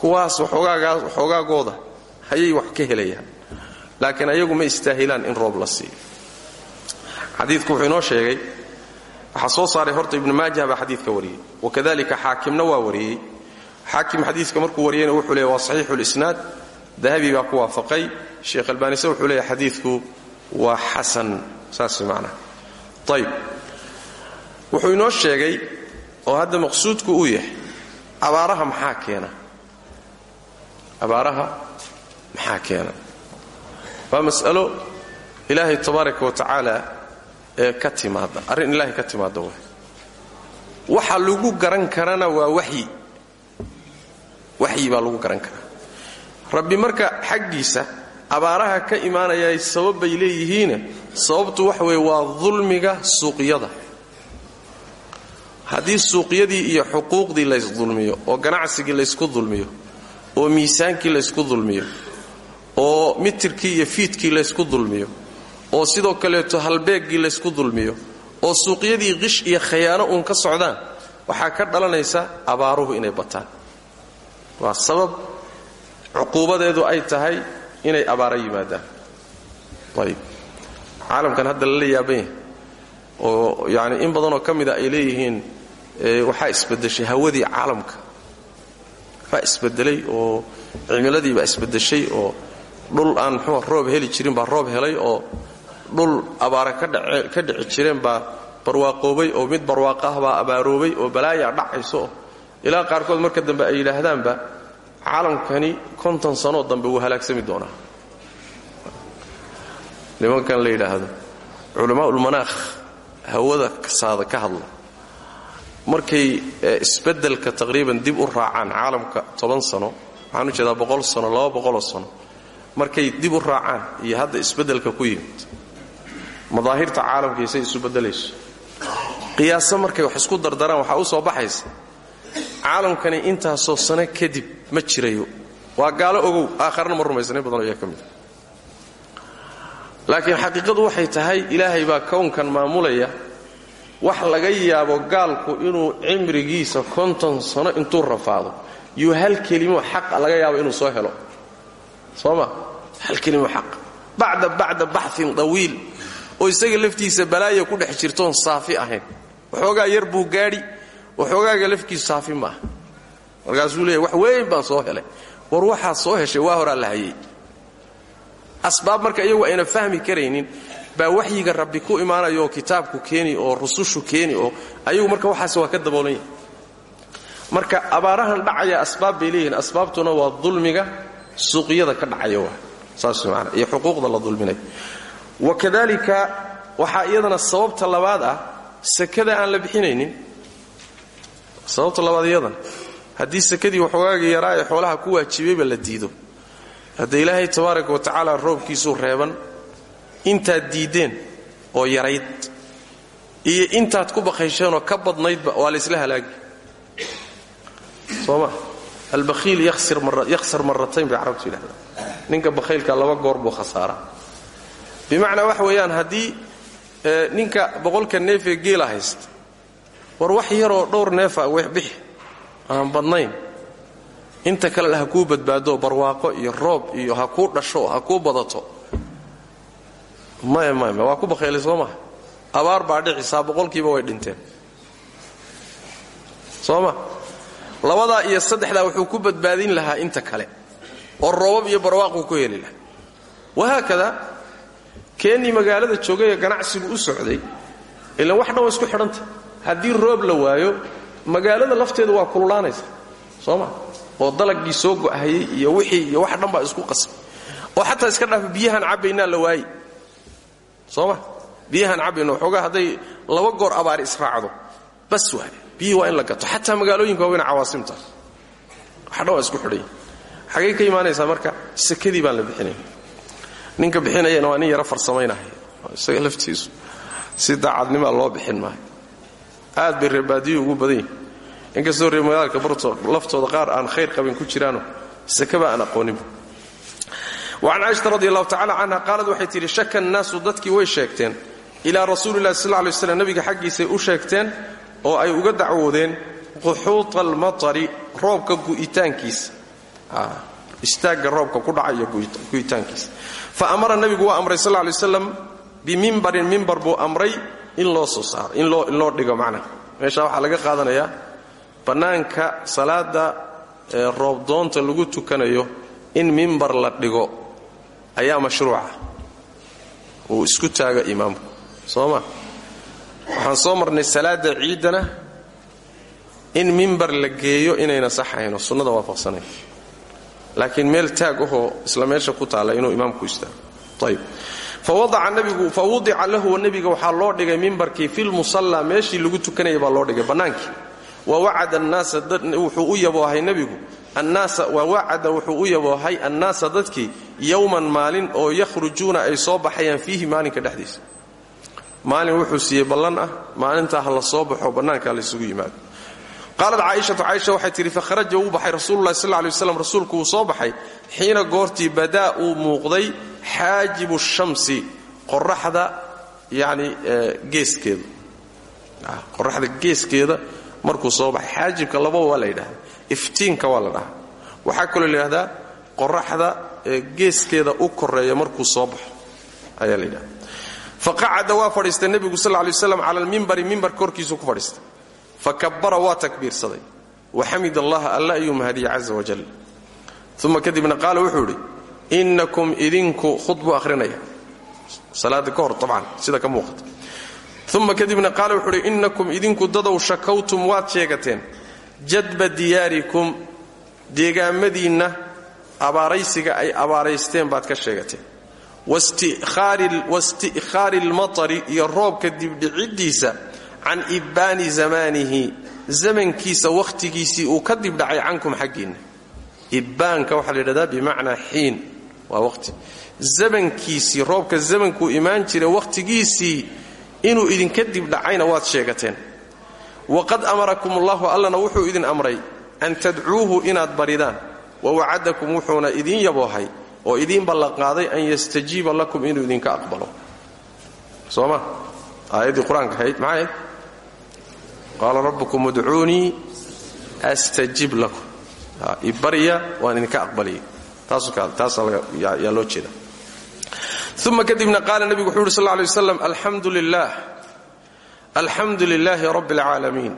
kuwaas waxoogaagooda ayay wax ka helayaan. Laakiin ayagu ma istaahilaan in roob la siiyo. Xadiidku wuxuu inoo sheegay waxaa soo saaray horta ibnu maajah baa xadiidka wariyey. Wakadalika xaakimna waa wariyey. Xaakim xadiidka markuu wariyeyna wuxuu leeyahy waa saxiixu lisnaad dahabi baa ku waafaqay. Sheekh albaanise wuxuu leeyahy xadiidku waa xasan. Saas macnaha ayb wuxuu inoo sheegay oo hadda maqsuudku uu yahay abaaraha maxaa keena? Abaaraha maxaa keena? Waa mas'alo ilaahay tabaaraka wa tacaala ee ka timaadda arrin ilaahay ka timaadda waay. Waxa lagu garan karana waa waxyi. Waxyi baa lagu garan karaa. Rabbi marka xaggiisa abaaraha ka imaanayay sabab bay leeyihiine sababtu waxa weeye waa dulmiga suuqyada haddii suuqyadii iyo xuquuqdii laysdulmiyo oo ganacsigii laysku dulmiyo oo miisaankii laysku dulmiyo oo mitirkii iyo fiidkii laysku dulmiyo oo sidoo kaleeto halbeeggii laysku dulmiyo oo suuqyadii qish iyo khayaano uun ka socdaan waxaa ka dhalanaysa abaaruhu inay bataan. Waa sabab cuquubadeedu ay tahay inay abaaro yimaadaan. Ayib. Caalamkan hadda lala yaaban oo yacni in badanoo ka mida ay leeyihiin waxaa isbedeshay hawadii caalamka. Waxaa isbedelay oo cimiladiibaa isbedeshay oo dhul aan muxuu roob heli jirin baa roob helay oo dhul abaara ka dhici jireen baa barwaaqoobay oo mid barwaaqo ah baa abaaroobay oo balaayaa dhacayso. Ilaa qaarkood marka dambe ay yidhaahdaanba caalamkani konton sanoo dambe wuu halaagsami doonaa. Nimankan la yidhaahdo culamaa ulmanaakh hawada kasaada ka hadla markay isbeddelka taqriiban dib u raacaan caalamka toban sano waxaan u jeedaa boqol sano laba boqoloo sano markay dib u raacaan iyo hadda isbeddelka ku yimid madaahirta caalamkiisay isu beddelayso qiyaaso markay wax isku dardaraan waxaa u soo baxaysa caalamkani intaasoo sano kadib ma jirayo. Waa gaalo ogow aakharna ma rumaysnayn badanoo iyaa ka mid laakiin xaqiiqadu waxay tahay ilaahay baa kownkan maamulaya wax laga yaabo gaalku inuu cimrigiisa konton sano intuu rafaado yuu hal kelimo xaqa laga yaabo inuu soo helo. Soo ma? Hal kelimo xaq. Bacda bacda baxin dawiil. Oo isaga laftiisa balaaya ku dhex jirtoon saafi ahayn. Waxoogaa yar buu gaadhi waxoogaaga lafkiisu saafi maaha markaasuu wax weyn baan soo helay. War waxaad soo heshay waa horaa la hayay. Asbaab marka iyagu ayna fahmi karaynin baa waxyiga rabbi ku imaanaya oo kitaabku keeni oo rusushu keeni oo ayagu marka waxaas waa ka daboolan marka abaarahan dhacaya asbaab bay asbaabtuna waa dulmiga suuqyada ka dhacaya saas maana iyo xuquuqda la dulminayo wakadalika waxaa iyadana sababta labaad ah sakada aan la bixinaynin. Sababta labaad iyadana haddii sakadii waxoogaaga yaraa ee xoolaha ku waajibayba la diido. Hadda ilaahay tabaaraka wa tacaala reeban intaad diiddeen oo yarayd iyo intaad ku baqaysheenoo ka badnaydba waa laysla halaagi. Soo ma albakhiil yakhsar marratayn bay carabtu yidhahdaan. Ninka bakhaylka laba goor buu khasaaraa bimacnaa waxa weeyaan haddii ninka boqolka neefee geela haysta war wax yaroo dhowr neefa wexbixi aan badnayn inta kalena ha kuu badbaado barwaaqo iyo roob iyo ha kuu dhasho ha kuu badato maya maya waa ku bakhaylay soo abaar baa dhicisaa boqolkiiba way dhinteen. Soo ma? Iyo saddexdaa wuxuu ku badbaadin lahaa inta kale oo roobab iyo barwaaquu ku heli lahaa. Wahaakada keennii magaalada joogay ganacsigu u socday ilaan wax dhan isku xidhanta. Haddii roob la waayo magaalada lafteedu waa kululaanaysa soo ma? Oo dalagii soo go'hayay iyo wixii iyo wax dhan isku qasbay. Oo xataa iska dhaaf biyahaan cabbaynaa la waaye soo ma? Biyahaan cabbayno waxoogaa hadday laba goor abaari israacdo. Bas waay. Biyihii waa in la gato. Xataa magaalooyinka waaweyna cawaasimta. Wax dhan waa isku xidhay. Xagay ka imaanaysaa marka? Sakadii baan la bixinaya ninka bixinayana waa nin yaro farsamaynaya isaga laftiisu. Si daacadnimaa loo bixin maayo. Aad bay reebaadiyu ugu badan inkastoo reer barto laftooda qaar aan khayr qabin ku jiraano sakaba aan aqooninba wacan caaishata radi allahu tacala canha qaalad waxay tidhi shaka nnaasu dadkii way sheegteen ilaa rasuulillahi sal lay slam nabiga xaggiisay u sheegteen oo ay uga dacwoodeen quxuuta almatari roobka gu'itaankiisa istaagga roobka ku dhaca iyo gu'itaankiisa fa amara nabigu waa amray sal lay waslam bimimbarin mimbar buu amray in loo soo saaro in loo dhigo macnaha meeshaa waxaa laga qaadanayaa bannaanka salaada ee roobdoonta lagu tukanayo in mimbar la dhigo ayaa mashruuca. Uu isku taaga imaamku. Soo ma waxaan soo marnay salaada ciiddana in mimbar la geeyo inayna saxayno. Sunnada waafaqsanayn laakiin meel taag ahoo isla meesha ku taalla inuu imaamku istaago. Ayb fa wudica lahu nebiga waxaa loo dhigay mimbarkii filmusallaa meeshii lagu tukanaya baa loo dhigay. Bannaankii wa wacada annaasa wuxuu u yaboohay nebigu annaasa wa wacada wuxuu u yaboohay annaasa dadkii yowman maalin oo yakhrujuuna ay soo baxayaan fiihi maalinka dhexdiisa. Maalin wuxuu siiyey ballan ah maalintaa la soo baxo bannaanka laysugu yimaado. Qaalad caaishatu caaisha waxay tidhi fakharaja wuu baxay rasuululahi sal lay waslam rasuulku soo baxay xiina goortii badaa uu muuqday xaajibu shamsi qoraxda yani geeskeeda. Qoraxda geeskeeda markuu soo baxay. Xaajibka lababa waa iftiinka waa la dhahaa. Waxaa kaloo la yidhahdaa qoraxda geeskeeda u koreeya markuu soo baxo ayaa la yidhahda faqacada waa fadhiistay nebigu sal lay waslam cala almimbari mimbarka korkiisuu ku fadhiistay. Fakabara waa takbiirsaday. Waxamid allaha alla ayuu mahadiyey caza wajal uma kadibna qaala wuxuu idhi innakum idinku khud buu ahrinaya salaada ka hor abcan sida ka muuqata. Uma kadibna qaala wuxuu idhi innakum idinku dadow shakawtum waad sheegateen jadba diyaarikum deegaamadiinna abaaraysiga ay abaaraysteen baad ka sheegateen wasti'khaari almatari iyo roobka dibdhiciddiisa can ibbaani zamaanihi zamankiisa wakhtigiisii uu ka dibdhacay cankum xaggiinna. Ibbaanka waxaa la yidhahdaa bimacnaa xiin waa waqti zamankiisii roobka zamankuu imaan jiray wakhtigiisii inuu idinka dibdhacayna waad sheegateen waqad amarakum allahu allana wuxuu idin amray an tadcuuhu inaad baridaan wa wacadakum wuxuuna idiin yaboohay oo idiin ballanqaaday an yastajiiba lakum inuu idinka aqbalo soo ma aayaddii qur'aanka ahayd maxay ahayd qaala rabbukum udcuunii astajib lakum ibarya waan idinka aqbalaya taasaa loo jeeda uma kadibna qaala nebigu wuxuu uhi sal lilah alxamdu lilaahi rabbi اlcaalamiin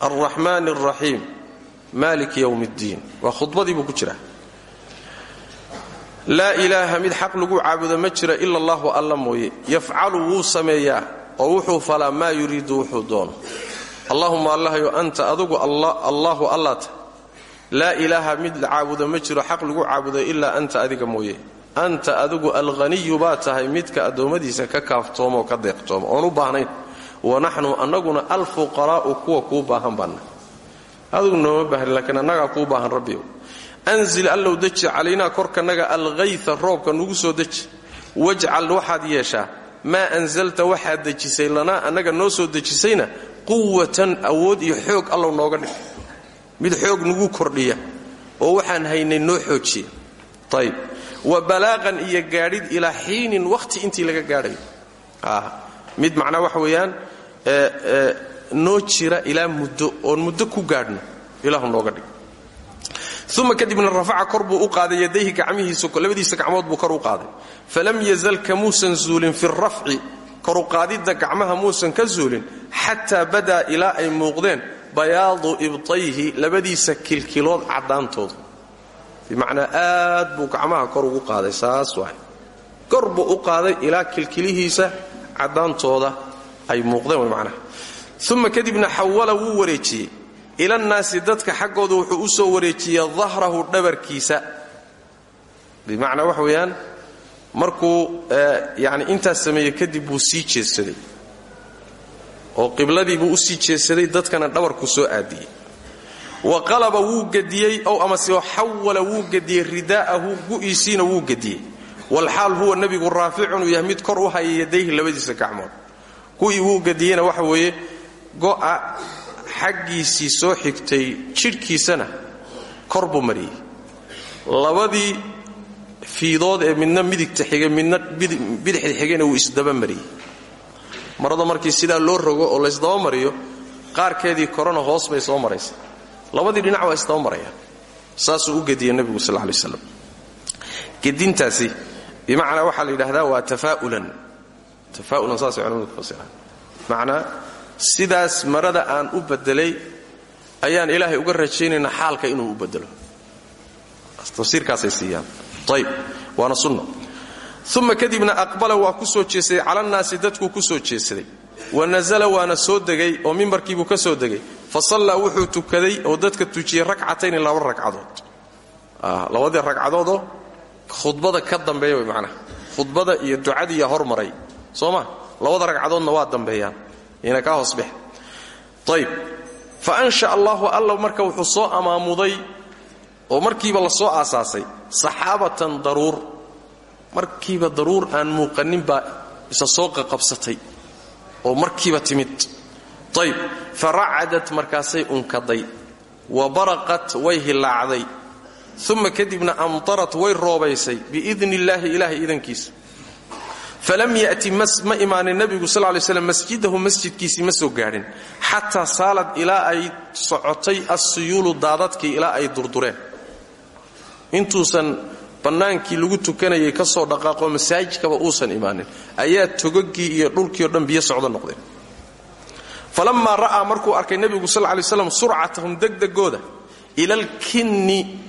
alraxmaan اlraxiim malik ywm اddiin waa khudbadii buu ku jira laa ilaaha mid xaq lagu caabudo ma jira ila allahu alla mooye yafcalu wuu sameeyaa oo wuxuu falaa maa yuriidu wuxuu doono allahuma allahyo anta adugu allahu allaata laa ilaaha mid la caabudo ma jiro xaq lagu caabudo ilaa anta adiga mooye anta adigu alghaniyu baa tahay midka addoommadiisa ka kaaftoomaoo ka deeqtooma oon u baahnayn wa naxnu annaguna alfuqaraa'u kuwa kuu baahan baanna. Adigu nooma baahnin laakiin annagaa baahan rabbiyow anzil allow deji calaynaa korkanaga alghayta roobka nugu soo deji. Wajcal waxaad yeeshaa maa anzalta waxaad dejisay lanaa annaga noo soo dejisayna quwatan awood iyo xoog allow nooga dhig. Mid xoog nugu kordhiya oo waxaan haynay noo xoojiya. Ayb wa balaaqan iyo gaadhid ilaa xiinin wakhti intii laga gaadhayo mid macnaa waxa weeyaan noo jira ilaa muddo oon muddo ku gaadhno ilaahu nooga dhig. Uma kadibna rafaca kor buu u qaaday yadayhi gacmihiisa labadiisa gacmood buu kor u qaaday. Falam yazal kamuusan zuulin fi rafci koruqaadidda gacmaha muusan ka zuulin xataa badaa ilaa ay muuqdeen bayaadu ibtayhi labadiisa kilkilood caddaantooda bimacnaa aad buu gacmaha kor ugu qaaday saas waay kor u qaaday ilaa kilkilihiisa caddaantooda ay muuqdeen way macnaha. Uma kadibna xawala wuu wareejiyey. Ilannaasi dadka xaggooda wuxuu u soo wareejiyey dahrahu dhabarkiisa. Bimacnaa waxa weeyaan markuu yani intaas sameeyey kadib buu sii jeedsaday oo qibladii buu u sii jeedsaday dadkana dhabarku soo aadiyey. Wa qalaba wuu gediyey ow amase xawala wuu gediyey ridaa'ahu gu'iisiina wuu gediyey walxaal huwa nebigu raaficun uu yahay mid kor u haya labadiisa gacmood. Gu'ii wuu gediyeyna waxa weeye go'a xaggiisii soo xigtay jidhkiisana kor buu mariyey. Labadii fiidood ee midna midigta xigay midna bidixda xigayna wuu isdaba mariyey. Marada markii sidaa loo rogo oo laysdaba mariyo qaarkeedii korona hoos bay soo maraysa labadii dhinac waa isdaba marayaan. Saasuu u gediyey nebigu sal lay slam gedintaasi bimacnaa waxaa la yidhaahdaa waa tafaa'ulan tafaa'ulan saasay culamadu ku fasiraan sidaas marada aan u bedelay ayaan ilaahay uga rajaynaynaa xaalka inuu u bedelo tafsiirkaasay siiyaan ayb waana sunna uma kadibna aqbala waa ku soo jeesaday calannaasi dadkuu ku soo jeesaday wa nasala waana soo degay oo mimbarkiibuu ka soo degay fa sallaa wuxuu tukaday oo dadka tujiyey rakcatayni laba ragcadood labadii ragcadoodoo khudbada ka dambeeya way macnaha khudbada iyo ducadiiya hormaray. Soo labada ragcadoodna waa dambeeyaan. Ina kaa hoosbex ayb fa ansha allahu alla marka wuxuu soo amaamuday oo markiiba la soo aasaasay saxaabatan daruur. Markiiba daruur aan muuqanin baa isa soo qaqabsatay oo markiiba timid. Ayb fa racadat markaasay unkaday wa baraqat way hillaacday uma kadibna amtarat way roobaysay biidni illaahi ilaahay idankiisa falam yati ma imaanin nebigu sal lay slam masjidahu masjidkiisii ma soo gaadhin. Xataa saalad ilaa ay socotay assuyuulu daadadkii ilaa ay durdureen. Intuusan bannaankii lagu tukanayay ka soo dhaqaaqoo masaajidkaba uusan imaanin. Ayaa togogii iyo dhulkii o dhan socdo noqdeen. Falammaa ra'aa markuu arkay nebigu sal lay slam surcatahum degdegooda ilalkinni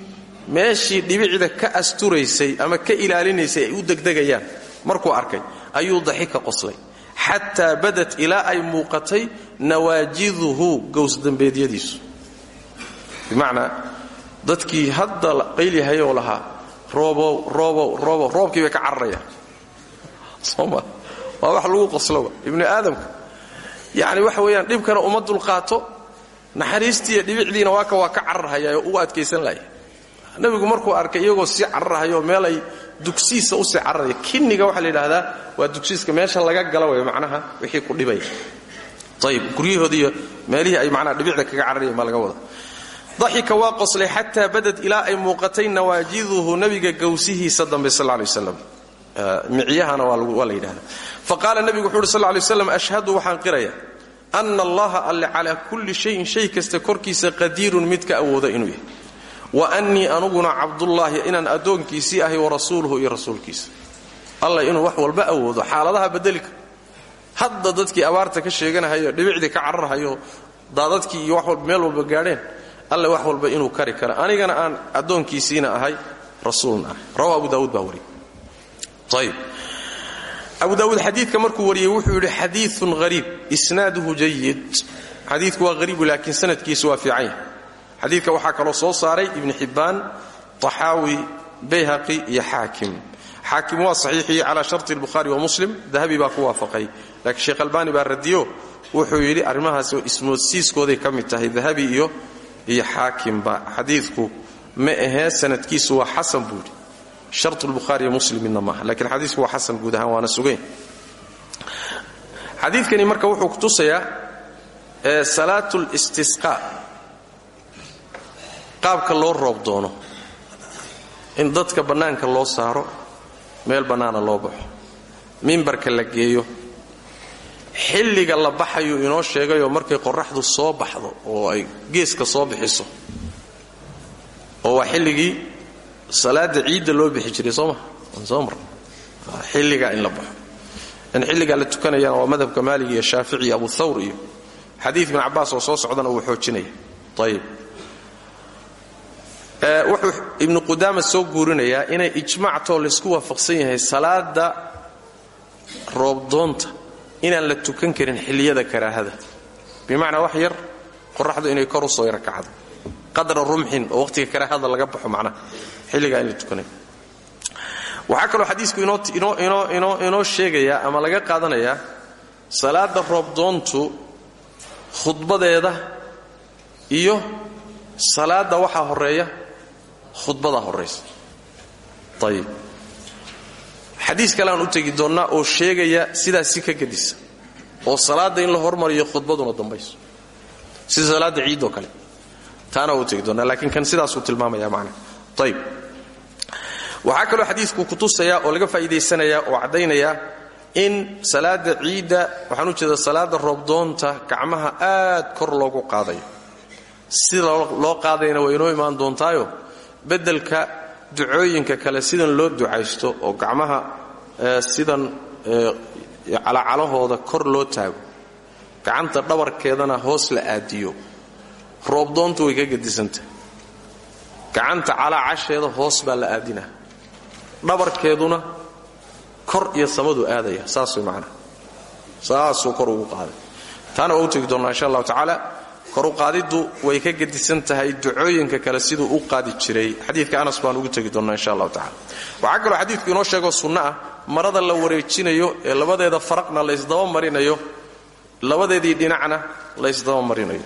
meeshii dhibicda ka asturaysay ama ka ilaalinaysay ay u degdegayaan markuu arkay ayuu daxika qoslay. Xataa badat ilaa ay muuqatay nawaajiduhu gowsdambeedyadiisu bimacnaa dadkii hadda qaylihayoo lahaa roobow roobow roobow roobkii bay ka cararayaan. Sooma waa wax lagu qosloba ibni aadamka. Yacni waxa weeyaan dhibkana uma dulqaato naxariistiiyo dhibicdiina waaka waa ka cararhayaa oo ugu adkaysan laaya nebigu markuu arkay iyagoo sii cararhayo meel ay dugsiisa u sii cararaya. Kinniga waxaa la yidhaahdaa waa dugsiiska meesha laga gala way macnaha wixii ku dhibaya ayib guryahoodiiyo meelihii ay macnaha dhibicda kaga cararayeen baa laga wada daxika waa qoslay xataa badad ilaa ay muuqatay nawaajiduhu nabiga gawsihiisa dambe sal lay waslam micyahana waa la yidhahda faqaala nebigu wuxu uhi sal lay waslam ashhadu waxaan qiraya ana allaha alle calaa kulli shayin shay kasta korkiisa qadiirun midka awooda inuu yahay wa annii anuguna cabdullaahi inaan addoonkiisii ahay wa rasuuluhu iyo rasuulkiisa. Alla inuu wax walba awoodo xaaladaha bedelika hadda dadkii abaarta ka sheeganahayo dhibicdii ka cararhayo daadadkii iyo walba meel walba gaadheen alle wax walba inuu kari kara. Anigana aan addoonkiisiina ahay rasuulna rawa abu daawuud baa wariyey. Ayib abu daawuud xadiidka markuu wariyey wuxuu yidhi xadiiun hariib isnaaduhu jayid xadiidku waa hariibu laakiin sanadkiisu waa fiican yahay xadiidka waxaa kaloo soo saaray ibni xibbaan taxaawi bayhaqi iyo xaakim. Xaakim waa saxiixiyey calaa sharti lbukhaari wa muslim dahabi baa ku waafaqay. Laakiin sheekh albaani baa radiyo wuxuu yidhi arrimahaas ismoodsiiskooday ka mid tahay dahabi iyo iyo xaakimba xadiidku ma ahee sanadkiisu waa xasan buu yidhi. Shart lbukhaari iyo muslimina maaha. Lakiin xadiisku waa xasan guud ahaan waana sugayn xadiidkani marka wuxuu kutusayaa salaat listisqa qaabka loo roob doono in dadka bannaanka loo saaro meel bannaana loo baxo mimbarka la geeyo xilliga la baxayuu inoo sheegayoo markay qoraxdu soo baxdo oo ay geeska soo bixiso oo waa xilligii salaada ciidda loo bixi jiray soo xilligaa in la baxo. In xilligaa la tukanayana waa madhabka maalig iyo shaafici iyo abu thawr iyo xadiid ibn cabbaas oo soo socdana wuu xoojinaya ayib wuxuu ibnu qudaama soo guurinayaa inay ijmactoo laysku waafaqsan yahay salaada roobdoonta inaan la tukan karin xilliyada karaahada. Bimacnaa wax yar qoraxdu inay kor u soo yara kacdo. Qadra rumxin oo waqhtiga karaahada laga baxo macnaha xilligaa in la tukanayo waxaa kaloo xadiisku inoo sheegayaa ama laga qaadanayaa salaada roobdoontu khudbadeeda iyo salaada waxaa horreeya khudbadaa horaysa ayib xadiis kale aan u tegi doonnaa oo sheegaya sidaas si ka gedisa oo salaadda in la hormariyo khudbaduna dambayso. Sida salaadda ciidoo kale. Taana u tegi doonnaa laakiin kan sidaasuu tilmaamaya macna. Ayib waxaa kaloo xadiisku kutusayaa oo laga faa'iidaysanayaa oo caddaynaya in salaada ciidda waxaan u jeeda salaada roobdoonta gacmaha aad kor loogu qaadayo. Sida loo qaadayna way inoo imaan doontaayo beddelka ducooyinka kale sidan loo ducaysto oo gacmaha sidan calacalahooda kor loo taago gacanta dhabarkeedana hoos la aadiyo roobdoontu way ka gedisantahay. Gacanta calaacasheeda hoos baa la aadinaa. Dhabarkeeduna kor iyo samadu aadaya saas way macnaha saasuu kor ugu qaaday. Taana waa u tegi doonnaa insha allahu tacaala koru qaadiddu way ka gedisan tahay ducooyinka kale siduu u qaadi jiray. Xadiidka anas baan ugu tegi doonnaa insha allahu tacala waxaa kaloo xadiidku inoo sheegoo sunno ah marada la wareejinayo ee labadeeda faraqna laysdaba marinayo labadeedii dhinacna laysdaba marinayo.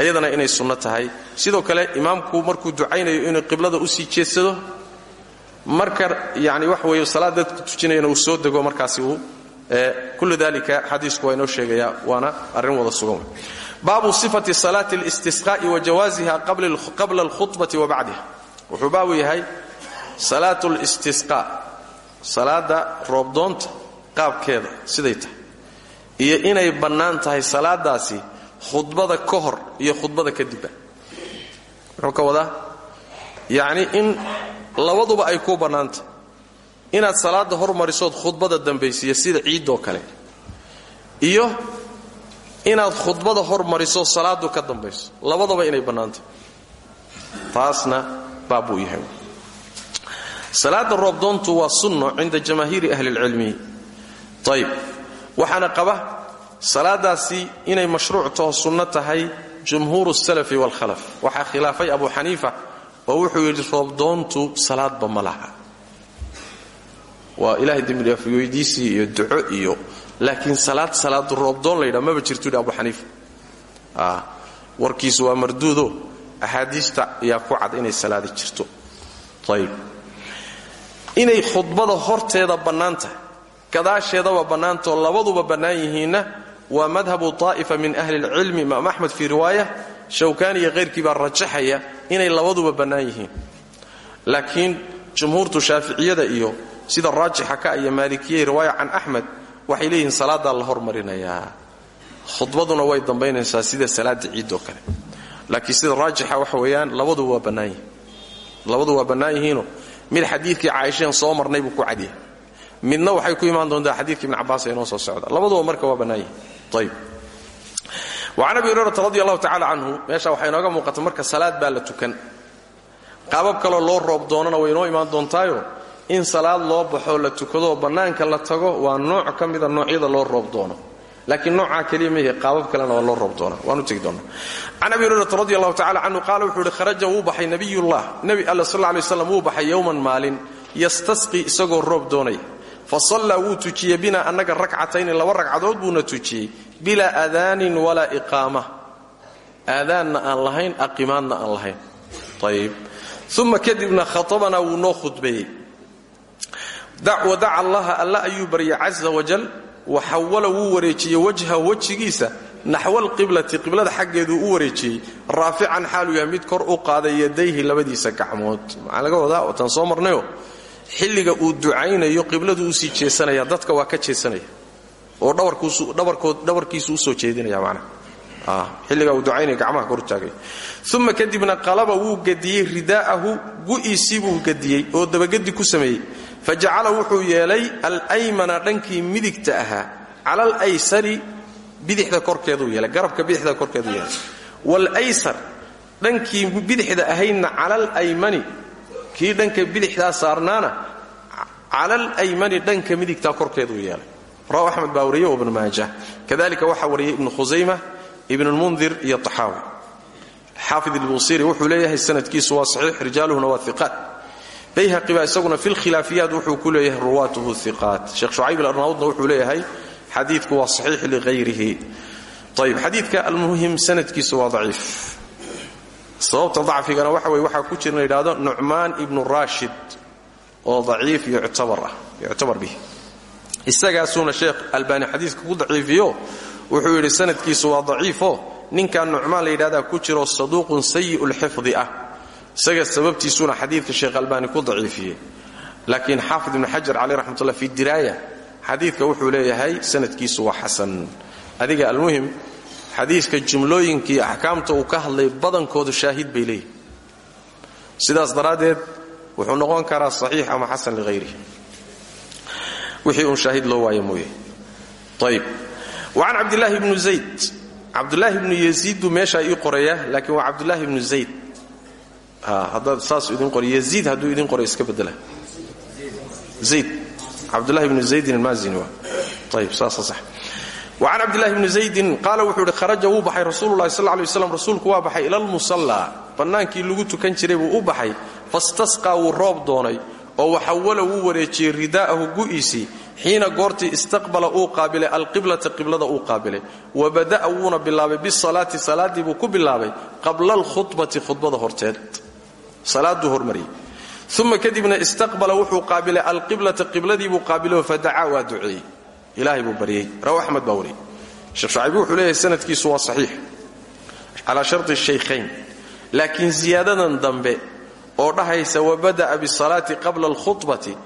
Ayadana inay sunno tahay. Sidoo kale imaamku markuu ducaynayo inuu qiblada u sii jeedsado marka yani wax weeye salaad dadku tujinayana soo dego markaasi uu kullu dalika xadiisku waa inoo sheegayaa waana arrin wada sugan baabu sifati salaati اlistisqaa'i wa jawaasiha qabla alkhubati wa bacdiha. Wuxuu baabu yahay salaat اlistisqaa salaada roobdoonta qaabkeeda siday tahay iyo inay bannaan tahay salaadaasi khudbada ka hor iyo khudbada kadibba muxuu ka wadaa yacni in labaduba ay kuu bannaantahay inaad salaadda hormarisood khudbada dambaysiiya sida ciiddoo kale iyo inaad khudbada hormariso salaadu ka dambayso. Labadaba inay bannaantay. Taasna baabuu yahay. Salaada roobdoontu waa sunno cinda jamaahiiri ahlilcilmi ayb waxaana qaba salaadaasi inay mashruuc taho sunno tahay jumhuuru salafi waalkhalaf waxaa khilaafay abu xaniifa oo wuxuu yidhi roobdoontu salaadba ma laha. Waa ilahay dembidhaaf weydiisii iyo duco iyo laakiin salaad salaadu roobdoon laydhaa maba jirtu yidhi abu xaniifa. Warkiisu waa marduudo axaadiista ayaa ku cad inay salaadi jirto. Ayb inay khudbada horteeda bannaan tahay gadaasheedaba bannaantao labaduba bannaan yihiinna waa madhabu min ahli اlcilmi imaam axmed fii riwaaya shawkaani iyo hayrkii baa inay labaduba bannaan yihiin. Laakiin jumhuurtu iyo sida raajixa iyo maalikiyey riwaaya can axmed waxay leeyihiin salaadaa la hormarinayaa. Khudbaduna way dambaynaysaa sida salaada ciidoo kale. Laakiin sida raajixa waxa weeyaan labaduba waa bannaan labadu waa bannaan mid xadiidkii caaisheen soo marnay buu ku cadyahay midna waxay ku imaan doontaa xadiidka ibn cabbaas ee inoo soo socda labaduba marka waa bannaan yihiin. Ayb wacan abi hurayrata radi allahu meesha waxaa inooga muuqata marka salaad baa la tukan. Qaabab kaloo loo roob doonana way inoo imaan doontaayo in salaad loo baxoo la tukadoo bannaanka la tago waa nooc ka mida noocyada loo roob doono. Laakiin noocaa keliya mahe qaabab kalena waa loo roob doonaa waanu tegi doonaa. Can abi hurayrata radi allahu tacala wuxuu kharaja wuu baxay nabiyullah. Nebi alla sal lla lay wuu baxay yowman maalin. Yastasqi isagoo roob doonaya fa sallaa wuu tujiyey bina annaga rakcatayni laba ragcadood buuna tujiyey bilaa aadaanin walaa iqaama. Aadaanna aan lahayn aqimaadna aan lahayn. Ayb uma kadibna khatabanaa wuu noo khudbeeyey wadaca allaha alla ayuu baryay caza wajal waxawala wuu wareejiyey wajhahu wejigiisa naxwalqiblati qiblada xaggeeduu u wareejiyey. Raafican xaaluu yahay mid kor u qaaday yadayhi labadiisa gacmood. Maxaa laga wadaa? Wataan soo marnayo? Xilliga uu ducaynayo qibladu u sii jeesanaya dadka waa ka jeesanaya. Oo dhabarkiisu u soo jeedinaya manaa xilligaa uu ducaynaya gacmaha kor taagay. Uma kadibna qalaba wuu gadiyey ridaa'ahu gu'iisii buu gadiyey oo dabagadi ku sameeyey fajacala wuxuu yeelay alaymana dhankii midigta ahaa cala alaysari bidixda korkeeduu yeelay garabka bidixda korkeeduu yeelay. Waalaysar dhankii bidixda ahaydna cala alaymani kii dhanka bidixdaa saarnaana cala alaymani dhanka midigtaa korkeeduu yeelay. Raw axmed baa wariyey ibnu maaja. Kadalika waxaa wariyey ibnu khusayma ibnulmundir iyo taxaawi. Xaafid ilbuusiri wuxuu leeyahay sanadkiisu waa saxiix rijaaluhuna bayhaqi baa isaguna fi lkhilaafiyaat wuxuu ku leeyahay ruwaatuhu iqaat sheekh shucayb ilarnaudna wuxuu leeyahay xadiidku waa saxiix lighayrihi. Ayb xadiidka almuhim sanadkiisu waa daciif. Sababta dacfigana waxa weye waxaa ku jira in la yidhahdo nucmaan ibnu raashid oo daciif yuctabar ah bih. Isagaasuuna sheekh albaani xadiiska ku daciifiyo wuxuu yidhi sanadkiisu waa daciifo. Ninkan nucmaan la yidhahdaa ku jiro saduuqun sayi'u lxifdi ah isaga sababtiisuuna xadiidka sheekh albaani ku daciifiyey. Laakiin xaafid ibnu xajar caleyh raxmatullah fi diraaya xadiidka wuxuu leeyahay sanadkiisu waa xasan. Adiga almuhim xadiiska jumlooyinkii axkaamta uu ka hadlay badankoodu shaahid bay leeyihiin sidaas daraaddeed wuxuu noqon karaa saxiix ama xasan lihayrih wixii uun shaahid loo waayo mooye. Ayb wacan cabdilaahi ibnu zayd. Cabdulaahi ibnu yaziid buu meeshaa ii qoraya laakiin waa cabdulaahi ibnu zayd haddaad saasuu idin qoray yaziid hadduu idin qoray iska bedela zayd. Cabdulahi ibnu zaydin almaazini waa. Ayb saasa sax. Wacan cabdillahi bni zaydin qaala wuxuu ihi kharaja wuu baxay rasuululahi sal lay waslam rasuulku waa baxay ila lmusallaa bannaankii lagu tukan jiray buu u baxay. Fastasqaa wuu roob doonay oo waxawala wuu wareejiyey ridaa'ahu gu'iisii xiina goortii istaqbala uu qaabilay alqiblata qiblada uu qaabilay. Wa bada'a wuuna bilaabay bisalaati salaaddii buu ku bilaabay qabla alkhudbati khudbada horteed salaaduu hormariyey uma kadibna istaqbala wuxuu qaabilay alqiblata qibladii buu qaabilay fadacaa waa duceeyey ilaahay buu baryey raw axmed baa wariyey. Sheekh shucaybi wuxuu leeyahay sanadkiisu waa saxiix. Calaa sharti shaykhayn. Laakiin siyaadadan dambe oo dhahaysa wabada'a bisalaati qabla alkhudbati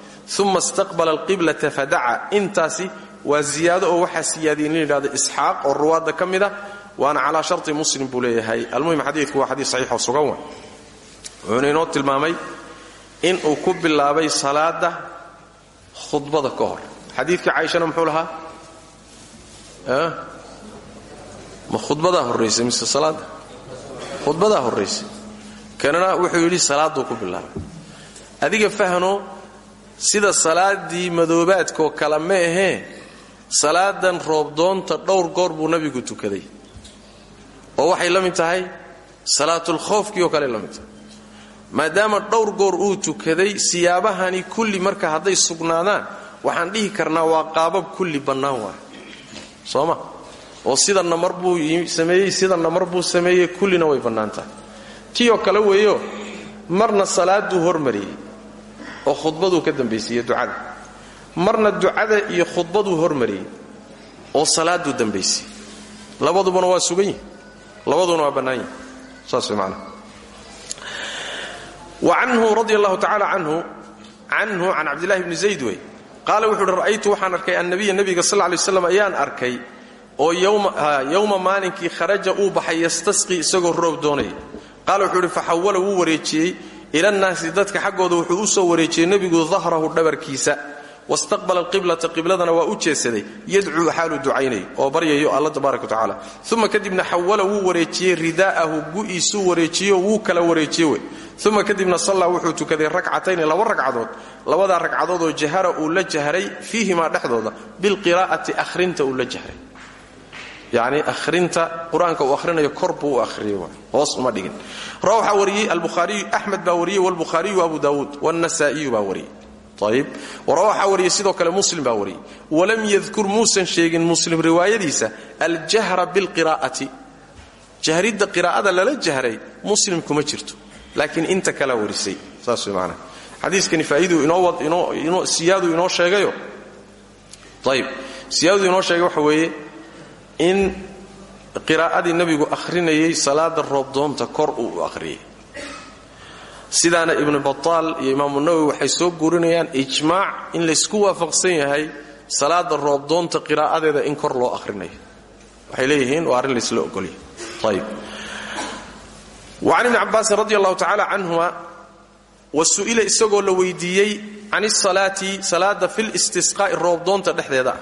uma istaqbala alqiblata fadaca intaasi waa ziyaado oo waxaa siyaadiyey in layidhahdo oo ruwaadda ka mid ah. Waana calaa sharti muslim buu leeyahay. Almuhim xadiidku wuxuuna inoo tilmaamay inuu ku bilaabay salaada khudbada ka hor. Xadiidka caaishana muxuu lahaa? Ma khudbadaa horraysay mise salaadda? Khudbadaa horraysay kanana wuxuu yidhi salaaduu ku bilaabay. Adiga fahno sida salaaddii madoobaadkaoo kale ma ahee salaadan roobdoonta dhowr goor buu nabigu tukaday. Oo waxay la mid tahay salaatulkhoofkii oo kale la mid tahay maadaama dhowr goor uu tukaday siyaabahani kulli marka hadday sugnaadaan waxaan dhihi karnaa waa qaabab kulli bannaan waay soo ma? Oo sidanna mar buu sameeyey sidanna mar buu sameeyey kullina way bannaan tahay. Tii kale weeyo marna salaaduu hormariyey oo khudbaduu ka dambaysiiye ducada. Marna ducada iyo khudbaduu hormariyey oo salaaduu dambaysiyey. Labadubana waa sugan yihiin labaduna waa bannaan yihiin saas way wa canhu radi allahu tacaala canhu canhu can cabdillahi bni zayd wey. Qaala wuxuu uhi ra'aytu waxaan arkay annabiya nebiga sal lay slam ayaan arkay oo yowma maalinkii kharaja uu baxay yastasqi isagoo roob doonaya qaala wuxuu ihi faxawala wuu wareejiyey ilannaasi dadka xaggooda wuxuu u soo wareejiyey nebigu dahrahu dhabarkiisa wastaqbala alqiblata qibladana waa u jeesaday yadcuu xaaluu ducaynay oo baryayo alla tabaaraka watacaala uma kadibna xawala wuu wareejiyey ridaa'ahu gu'iisuu wareejiyo wuu kala wareejiye wey uma kadibna sallaa wuxuu tukaday rakcatayni laba ragcadood labadaa ragcadood oo jahara uu la jahray fiihimaa dhexdooda bilqiraa'ati ahrinta uu la jahray yacni ahrinta qur'aanka uu ahrinayo kor buu u ahriyey hoos uma dhigin waxaa wariyey albukhaariyu axmed ayb wara waxaa wariyey sidoo kale muslim baa wariyey. Walam yadkur muusan sheegin muslim riwaayadiisa aljahra bilqiraa'ati. Jahridda qiraa'ada lala jahray muslim kuma jirto. Laakiin inta kalaa warisay saas way maanaa xadiiskani faa'iiduu inoo siyaaduu inoo sheegayo. Ayb siyaaduu inoo sheegay waxa weeye in qiraa'adii nebigu akhrinayay salaada roobdoonta kor uu akhriyay sidaana ibnu bataal iyo imaamu nawowi waxay soo guurinayaan ijmaac in laysku waafaqsan yahay salaada roobdoonta qiraa'adeeda in kor loo akhrinayo. Waxay leeyihiin waa arrin laysla ogolya ayb wacan ibni cabaasin radi allahu tacaala canhuma wa su'ila isagoo la weydiiyey can isalaati salaada fil istisqaa'i roobdoonta dhexdeeda.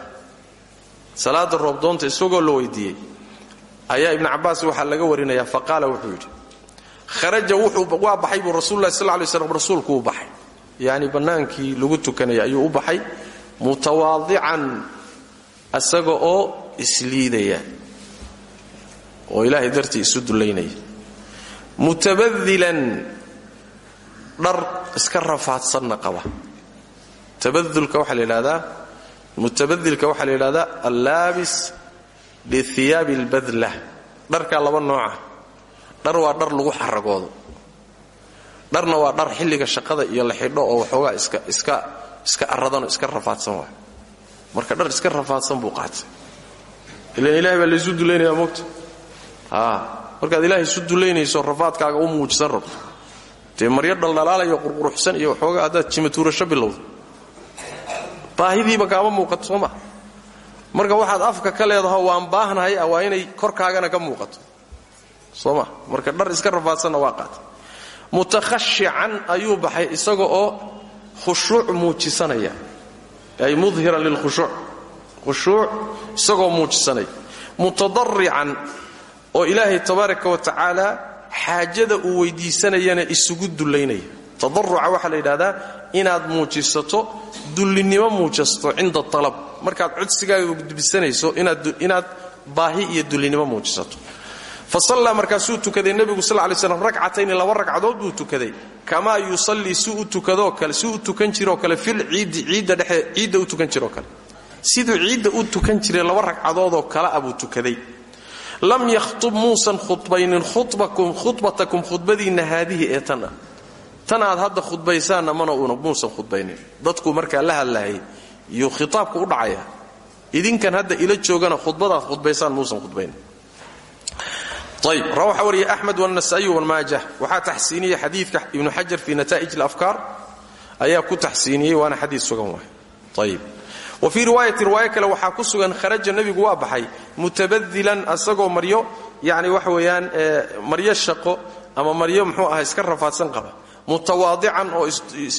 Ah roobdoonta isagoo la weydiiyey. Ayaa ibnu cabaas waxaa laga warinaya faqaala wuxuu yidhi kharaja waa baxay buu rasuululahi sal lay slam rasuulku u baxay. Yacni bannaankii lagu tukanaya ayuu u baxay mutawaadican isaga oo isliidaya oo ilaahay dartii isu dullaynaya. Mutabadilan dhar iska rafaadsanna qaba. Tabadulka waxaa la yidhahdaa mutabadilka waxaa la yidhahdaa allaabis lihiyaabi albadla dharkaa laba nooca dhar waa dhar lagu xaragoodo. Dharna waa dhar xilliga shaqada iyo la xidho oo waxoogaa iska iska iska aradanoo iska rafaadsan waay. Marka dhar iska rafaadsan buu qaatay. Ilan ilahay baa laysu dulaynayaa moogta aa markaad ilaahay isu dulaynayso rafaadkaaga u muujisan rabto dee maryo dhaldhalaalayo qurquruxsan iyo waxoogaa haddaad jimatuurasho bilowdo. Baahidiiba kaama muuqato soo ma. Marka waxaad afka ka leedaho waan baahnahay ah waa inay korkaagana ka muuqato soo ma marka dhar iska rafaadsanna waa qaatay mutakhashican ayuu baxay isaga oo khushuuc muujisanaya. Ay mudhiran lilkhushuuc khushuuc. Isagoo muujisanaya mutadarican oo ilaahay tabaaraka wa tacaala xaajada uu weydiisanayana isugu dullaynaya. Tadaruca waxaa la yidhahdaa inaad muujisato dullinimo muujisato cinda alab markaad codsigaaga gudbisanayso inaad baahi iyo dullinimo muujisato fa sallaa markaasuu tukaday nebigu sal lay slam ragcatayni laba ragcadood buu tukaday. Kamaa yusallii si u tukadoo kale si u tukan jiroo kale fil ciidi ciidda dhexe ciidda tukan jiroo kale. Siduu ciidda u tukan jiray laba ragcadoodoo kale a buu tukaday. Lam yakhtub muusan khudbaynin khudbatakum khudbadiinna haadihi ee tan ah hadda khudbaysaanna mana uuna muusan khudbaynin. Dadku markaa la hadlahay iyuu khitaabku u dhacaya. Idinkan hadda ila joogana khudbadaad khudbaysaan muusan khudbaynin ayb rawaxa wariya axmed wاnasa'i wmaajah waxaa taxsiiniyey xadiidka ibnu xajar fi nata'ij اlafkaar ayaa ku taxsiiniyey waana xadiid sugan waay ayb wa fii riwaayati riwaayo kale waxaa ku sugan kharaja nebigu waa baxay mutabadilan asagoo maryo yani waxa weeyaan maryo shaqo ama maryo muxuu aha iska rafaadsan qaba mutawaadican oo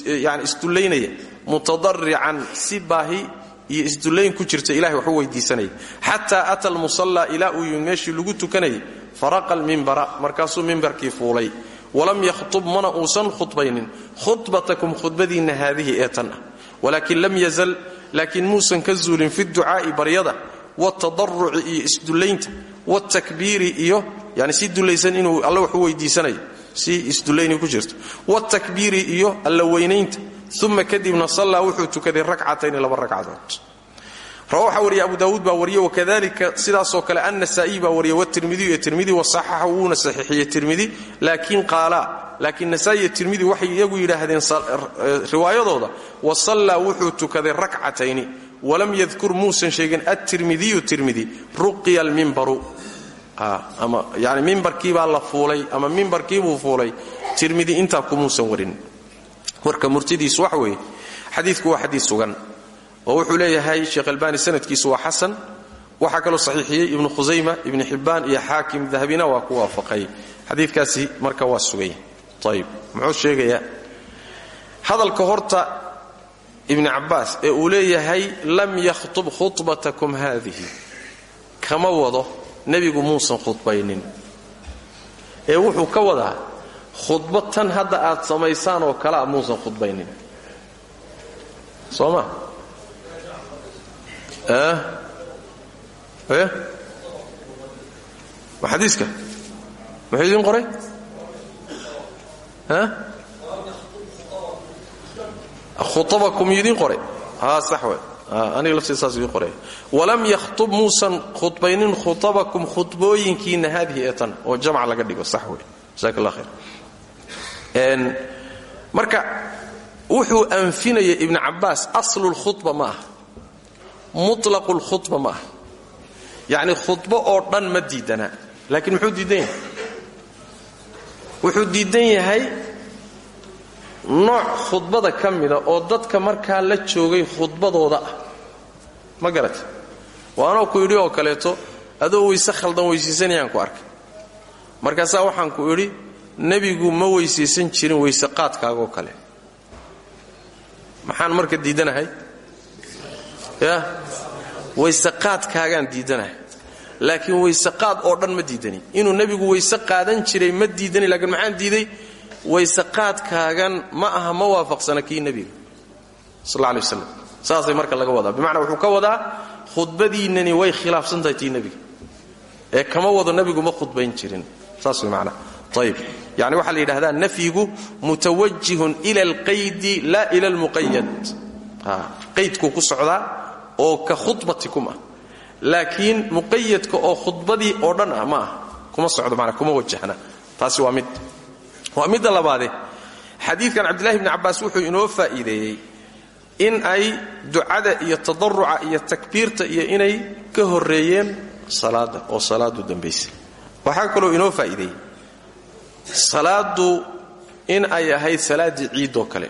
yani isdullaynaya mutadarican si baahi iyo isdullayn ku jirta ilahay wax u weydiisanaya xataa ata almusallaa ilaa uu yimi meeshii lagu tukanayay faraqa almimbara markaasuu mimbarkii fuulay. Walam yakhtub mana uusan khudbaynin. Khudbatakum khudbadiinna haadihi ee tan ah. Lam yazal laakiin muusan ka zuulin fi ducaa'i baryada wtadaruci iyo isdullaynta wtakbiiri iyo yani si dulaysan inuu alla wax u si isdulayni ku jirto. Wtakbiiri iyo alla weynaynta uma kadibna sallaa wuxuu tukaday rakcatayni laba ragcadood rawaxa wariya abu daawuud baa wariye wakadalika sidaasoo kale annasaa'iy baa wariya watirmidiyu iyo tirmidi wasaxaxa wuuna saxiixiyey tirmidi laakiin qaala laakiin nasaa'i iyo tirmidi waxay iyagu yidhaahdeen riwaayadooda wasallaa wuxuu tukaday rakcatayni walam yadkur muusan sheegin atirmidiyu tirmidi ruqiya almimbaru yani mimbarkiibaa la fuulay ama mimbarkiibuu fuulay tirmidi intaa kumuusan warin. Warka murtidiisu waxa weeye xadiidku waa sugan oo wuxuu leeyahay sheekh albaani sanadkiisu waa xasan. Waxaa kaloo saxiixiyey ibnu khusayma ibni xibbaan iyo xaakim dahabina waa ku waafaqay. Xadiidkaasi marka waa sugay. Ayib muxuu sheegayaa? Hadalka horta ibni cabbaas ee uu leeyahay lam yakhtub khudbatakum haadihi. Kama wado nebigu muusan khudbaynin. Ee wuxuu ka wadaa khudbad tan hadda aad samaysaan oo kalea muusan khudbaynin. Soo xadiiska. Muxuu idiin qoray? Khuabakum idiin qoray. Sax we aniga laftii saas idiin qoray. Walam yakhtub muusan khudbaynin khuabakum khudbooyinkiinna haadihi ee tan oo jamc laga dhigo. Sax wey jasak allah marka wuxuu anfinaya ibnu cabbaas aslu lkhuba ma mutlaqu lkhuba ma aha. Yacni khudbo oo dhan ma diidana laakiin muxuu diidan yahay? Wuxuu diidan yahay nooc khudbada ka mida oo dadka markaa la joogay khudbadooda ah. Ma garata waanoo ku idhi oo kaleeto adoo weyse khaldan weysiisanayaan ku arkay. Markaasaa waxaan ku idhi nebigu ma weysaysan jirin weyse qaadkaagoo kale. Maxaan marka diidanahay ya? Weyse qaadkaagaan diidanahay. Laakiin weyse qaad oo dhan ma diidani. Inuu nebigu weyse qaadan jiray ma diidani laakiin maxaan diiday? Weyse qaadkaagan ma aha ma waafaqsana kii nebiga. Sal alay waslam marka laga wadaa. Bimacnaa wuxuu ka wadaa khudbadiinnani way khilaafsan tahay tii nebiga. Ee kama wado nebigu ma khudbayn jirin. Saas way macnaa ayib yani la yidhahdaa nafyigu mutawajihun ila alqaydi laa ila almuqayad qaydkuu ku socdaa oo ka khudbatikum ah laakiin muqayadka oo khudbadii oo dhan ah ma ah kuma socdo manaa kuma wajahna. Taasi waa mid. Waa midda labaade. Xadiidkan cabdillahi bni cabbaas wuxuu inoo faa'iideeyey in ay ducada iyo tadaruca iyo takbiirta iyo inay ka horreeyeen salaadda oo salaadu dambaysay waxaa kaloo inoo faa'iideeyey salaaddu in ay ahayd salaaddii ciidoo kale.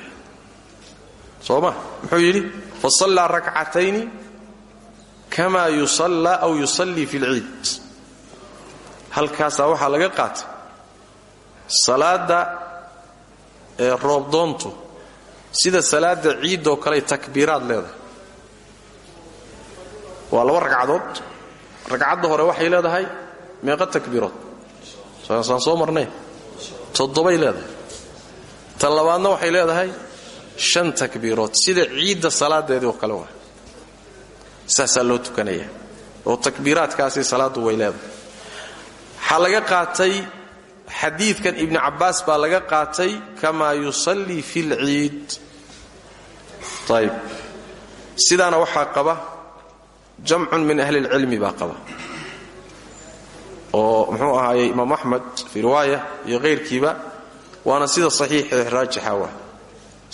Soo ma? Muxuu yidhi fasallaa rakcatayni kama yusallaa aw yusallii fi lciid halkaasaa waxaa laga qaatay salaadda roobdoontu sida salaadda ciidoo kaley takbiiraad leedahay. Waa laba ragcadood. Ragcadda hore waxay leedahay meeqa takbiirood. Saan soo marnay? Toddobay leedahay. Tan labaadna waxay leedahay shan takbiirood. Sida ciidda salaadeedii oo kale waa saasaa loo tukanaya oo takbiiraadkaasi salaaddu way leedahay. Waxaa laga qaatay xadiidkan ibni cabbaas baa laga qaatay kamaa yusallii fi lciid ayib sidaana waxaa qaba jamcun min ahli lcilmi baa qaba. Oo muxuu ahaayey imaam axmed fii riwaaya iyo kayrkiiba waana sida saxiixee raajixa waa.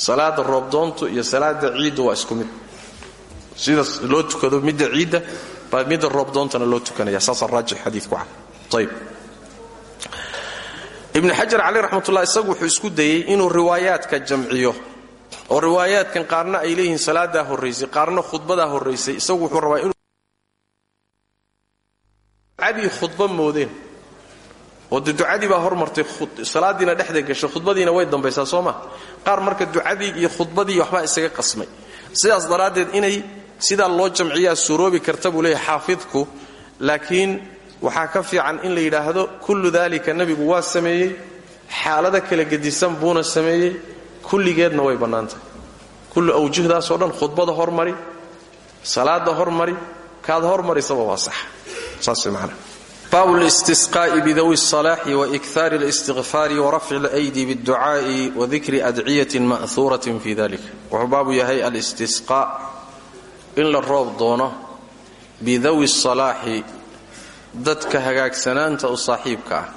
Salaada roobdoontu iyo salaada ciiddu waa isku mid sida loo tukado midda ciidda baa midda roobdoontana loo tukanaya. Saasaa raajix xadiidku ah. Ayib ibn xajar cali raxmatullah isagu wuxuu isku dayey inuu riwaayaadka jamciyo. Oo riwaayaadkan qaarna ay leeyihiin salaadaa horraysay qaarna khudbadaa horraysay isagu wuxuu rabaa inuu ducadii khudba moodeen. Oo de ducadii baa hormartay salaadiina dhexda gashay khudbadiina way dambaysaa soo ma? Qaar marka ducadii iyo khudbadii waxbaa isaga qasmay. Sidaas daraaddeed inay sidaa loo jamciyaa suuroobi karta buu leeyahay xaafidku laakiin waxaa ka fiican in la yidhaahdo kullu daalika nebigu waa sameeyey xaalado kala gedisan buuna sameeyey kulligeedna way bannaantahay kullu awjuhdaasoo dhan khudbada hormari salaada hormari kaad hormarisaba waa sax saas man baabu listisqaa'i bidawi اsalaaxi waikhaari اlistikfaari warafci اlaydi bاdducaa'i wadikri adciyatin ma'huuratin fi dalik wuxuu baabu yahay alistisqaa in la roob doono bidawi salaaxi dadka hagaagsanaanta u saaxiibka ah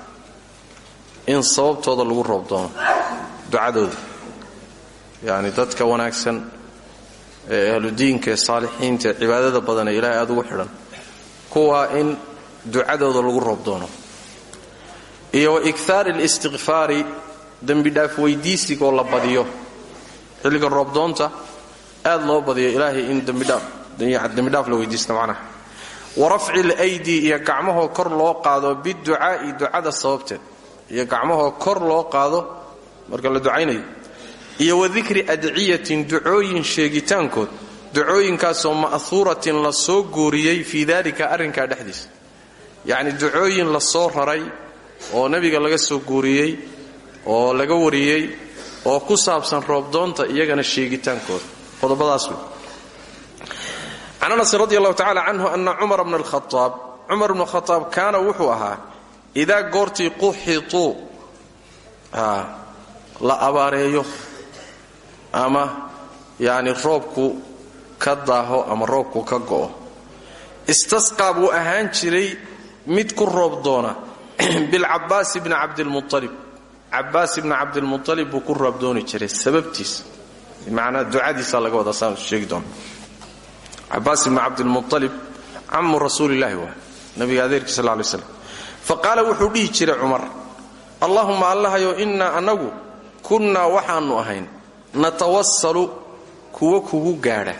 in sababtooda lagu roob doono ducadooda. Yaani dadka wanaagsan ee ahludiinka ee saalixiinta ee cibaadada badan ee ilaahay aad ugu xidhan kuwaa in ducadooda lagu roob doono. Iyo wa ikhaari alistiqfaari dembidhaaf weydiisigaoo la badiyo. Xilliga roobdoonta aad loo badiyo ilaahay in dembidhaaf la weydiista macnaha. Warafci lydi iyo gacmahoo kor loo qaado biducaa'i ducada sababteed iyo gacmahoo kor loo qaado marka la ducaynayo. Iyo wadikri adciyatin ducooyin sheegitaankood ducooyinkaasoo ma'huuratin la soo guuriyey fii dalika arrinkaa dhexdiisa. Yacni ducooyin la soo raray oo nebiga laga soo guuriyey oo laga wariyey oo ku saabsan roobdoonta iyagana sheegitaankooda can anas radi allahu tacala canhu ana cumar bna alkhaaab cumar bnu khaaab kaana wuxuu ahaa idaa goortii quxituu la abaareeyo ama yani roobku ka daaho ama roobku ka go'o. Istasqaa buu ahaan jiray mid ku roob doona bilcabaas bni cabdilmualib cabaas ibni cabdilmualib buu ku roobdooni jiray sababtiis manaa ducadiisa laga wadaa saan sheegi doona cabaas ibni cabdilmualib camu rasuulillahi waa nabiga adeerkii sal lay slam fa qaala wuxuu dhihi jiray cumar allahumma allahayow innaa annagu kunnaa waxaannu ahayn natawasalu kuwa kugu gaadha.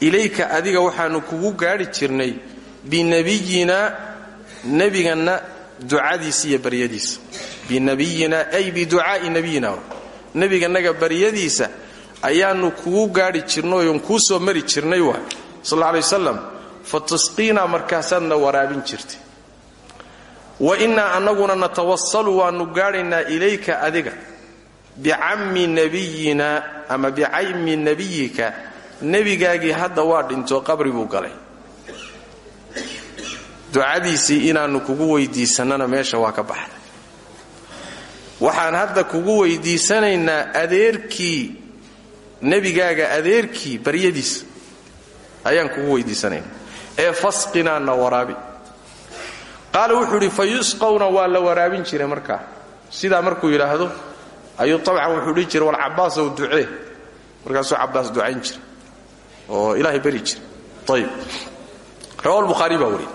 Ilayka adiga waxaannu kugu gaadhi jirnay binabiyinaa nebiganna ducadiisa iyo baryadiisa. Binabiyinaa ay biducaa'i nabiyina. Nebiganaga baryadiisa ayaannu kugu gaadhi jirnayoon kuu soo mari jirnay waay sal alay wasalam fa tusqiinaa markaasaadna waraabin jirtay. Wa innaa annaguna natawasalu waannu gaadhaynaa ilayka adiga bicammi nabiyina ama bicammi nebiyika nebigaagii hadda waa dhintoo qabri buu galay. Ducadiisii inaannu kugu weydiisannana meesha waa ka baxday. Waxaan hadda kugu weydiisanaynaa adeerkii nebigaaga adeerkii baryadiisa ayaan kugu weydiisanaynaa ee fasqinaana waraabi. Qaala wuxuu idhi fa yusqawna waa la waraabin jiray markaa. Sidaa markuu yidhaahdo ayuu abcan wuxuu dhihi jiray wal cabaasow ducee markaasuu cabaas ducayn jiray oo ilaahay bari jiray. Ayib rawa bukhaari baa wariyey.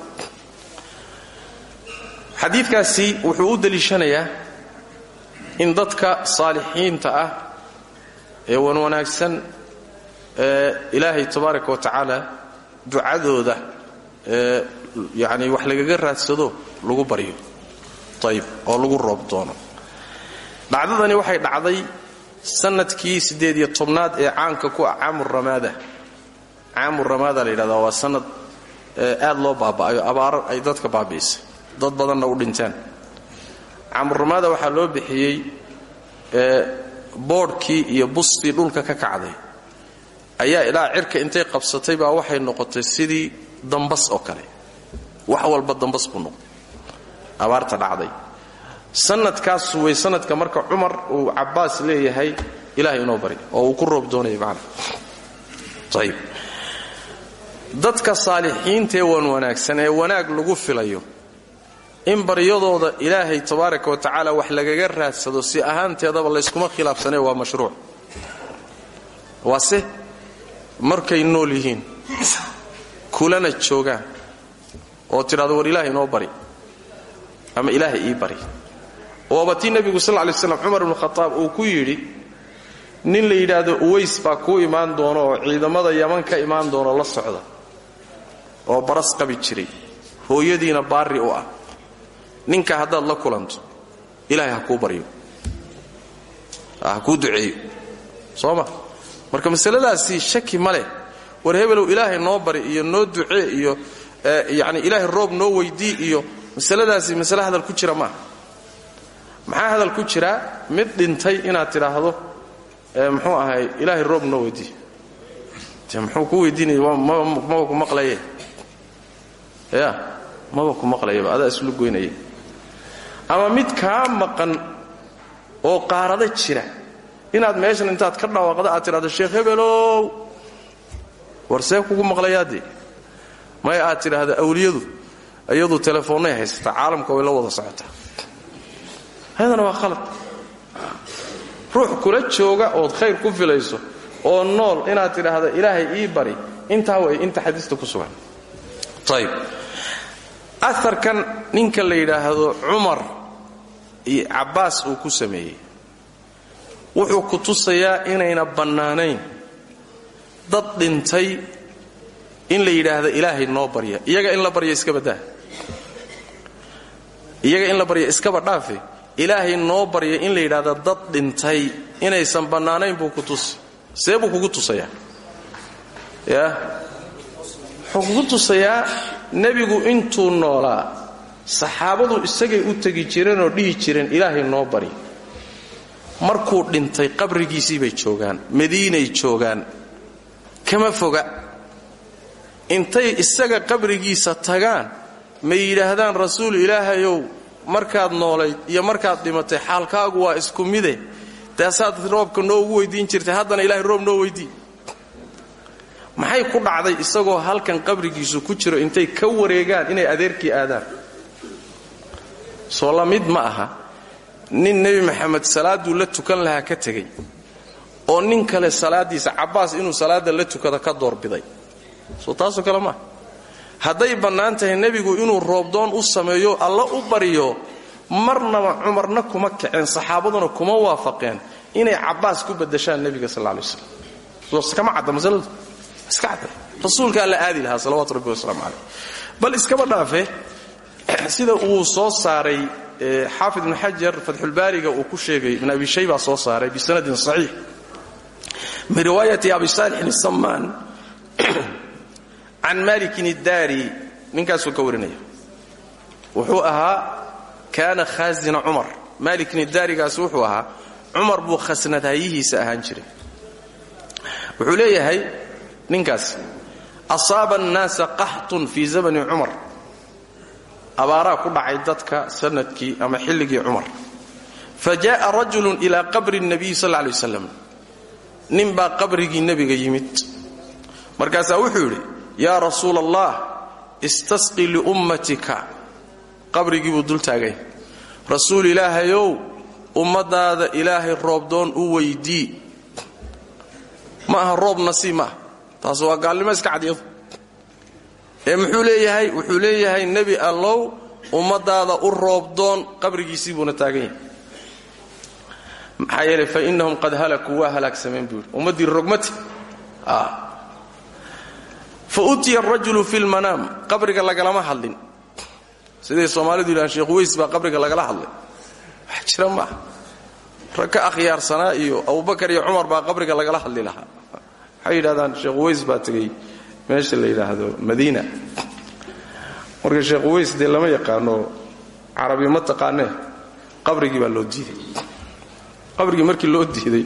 Xadiidkaasi wuxuu u deliishanayaa in dadka saalixiinta ah ee wan wanaagsan ilaahay tabaaraka wa tacaala ducadooda ee yacni wax lagaga raadsado lagu baryo ayib oo lagu roob doono. Dhacdadani waxay dhacday sannadkii siddeed iyo tobnaad ee caanka ku ah caamuramaada caamuramaada la yidhahdaa waa sanad aad loo baaba'ayo abaaro ay dadka baabi'isay dad badanna u dhintaan. Caamuramaada waxaa loo bixiyey boodhkii iyo bustii dhulka ka kacday. Ayaa ilaa cirka intay qabsatay baa waxay noqotay sidii dambas oo kale. Wax walba dambas buu noqday. Abaarta dhacday. Sanadkaas way sanadka marka cumar uu cabbaas leeyahay ilahay inoo bari oo uu ku roob doonaya macna. Ayib dadka saalixiintaee wan wanaagsan ee wanaag lagu filayo in baryadooda ilaahay tabaaraka wa tacaala wax lagaga raadsado si ahaanteedaba layskuma khilaafsanee waa mashruuc. Waase markay nool yihiin kulana joogaan oo tidhahdo war ilaahay inoo bari ama ilaahay ii bari. Waaba tii nebigu sal lay slam cumar ibnu khataab uu ku yidhi nin la yidhaahdo uways baa kuu imaan doono oo ciidamada yaman ka imaan doono la socda oo baras qabi jiray hooyadiina baari u ah ninka haddaad la kulanto ilaahay ha kuu baryo ha kuu duceeyo. Soo ma? Marka masaladaasi shaki ma leh. War hebelow ilaahay noo bari iyo noo ducee iyo yacni ilaahay roob noo weydii iyo masaladaasi masale hadal ku jira maaha maxaa hadal ku jiraa mid dhintay inaad tidhaahdo muxuu ahay ilaahay roob noo weydii. De muxuu ku weydiinaya maba ku maqlaye ya maba ku maqlayaba adaa islu goynaya ama mid kaa maqan oo qaarada jira. Inaad meeshan intaad ka dhawaaqda aad tidhahdo sheekh hebelow war see kugu maqlayaadee maya aad tidhaahdo awliyadu iyadu telefoonnay haysataa caalamka way la wada socotaa. Ayadana waa qalad ruux kula jooga ood khayr ku filayso oo nool inaad tidhaahdo ilaahay ii bari. Intaa way inta xadiista ku sugan. Ayib aarkan ninka la yidhaahdo cumar iyo cabbaas uu ku sameeyey. Wuxuu ku tusayaa inayna bannaanayn. Dad dhintay in la yidhaahdo ilaahay noo barya. Iyaga in la barya iskaba daa. Iyaga in la barya iskaba dhaafe. Ilaahay noo barya in la yidhaahdo dad dhintay inaysan bannaanayn buu ku tusi see buu kugu tusayaa. Yaa? Wuxuu kugu tusayaa nebigu intuu noolaa saxaabadu isagay u tegi jireenoo dhihi jireen ilaahay noo bari. Markuu dhintay qabrigiisii bay joogaan madiinay joogaan. Kama foga intay isaga qabrigiisa tagaan may yidhaahdaan rasuul ilaahayow markaad noolayd iyo markaad dhimatay xaalkaagu waa isku mide. Taasaad roobka noogu weydiin jirtay haddana ilahay roob noo weydii maxay ku dhacday isagoo halkan qabrigiisu ku jiro intay ka wareegaan inay adeerkii aadaan soo la mid ma aha nin nebi maxamed salaadduu la tukan lahaa ka tegey oo nin kale salaaddiisa cabbaas inuu salaadda la tukado ka doorbiday soo taasoo kale maaha hadday bannaan tahay nebigu inuu roobdoon u sameeyo alla u baryo marnaba cumarna kuma kaceen saxaabaduna kuma waafaqeen inay cabbaas ku badashaan nebiga sal lay slam kama cadda masaladu? Iska cadda. Rasuulkaa la aadi lahaa salawaatu rabbi wasalaamu caleyh bal iskaba dhaafe sida uu soo saaray xaafid ibn xajar fatxulbaariga uu ku sheegay ibn abi shayba soo saaray bisanadin saxiix. Min riwaayati abi saalixin asammaan can malikin iddaari ninkaasuu ka warinaya. Wuxuu ahaa kaana khaasina cumar. Malikin iddaarigaasi wuxuu ahaa cumar buu khasnadhayihiisa ahaan jiray. Wuxuu leeyahay ninkaas asaaba annaasa qaxtun fii zamani cumar abaaraa ku dhacay dadka sannadkii ama xilligii cumar. Fa jaaa rajulun ilaa qabri nabiyi sal lay waslam nin baa qabrigii nebiga yimid. Markaasaa wuxuu yidhi yaa rasuul allah istasqi liummatika qabrigii buu dul taagay. Rasuul ilaahayow ummadaada ilaahay roob doon u weydii. Ma aha roob nasii maaha taas waa gaalnimo iska cadyadu muxuu leeyahay wuxuu leeyahay nebi allow ummadaada u roobdoon qabrigiisii buuna taagan yahay. Maxaa yeelay fa innahum qad halakuu waa halaagsameen buu yidhi. Ummaddii rogmati fa utiya arajulu fi lmanaam qabriga lagalama hadlin. Siday soomaalidu yidhahaan sheekh weys baa qabriga lagala hadlay. Wax jira maaha rag ka akhyaarsanaa iyo abubakar iyo cumar baa qabriga lagala hadli lahaa. Waxay yidhahdaan weys baa tegey meesha la yidhaahdo madiina. Marka sheekh weys dee lama yaqaano carabi ma taqaanee qabrigii baa loo diiday. Qabrigii markii loo diiday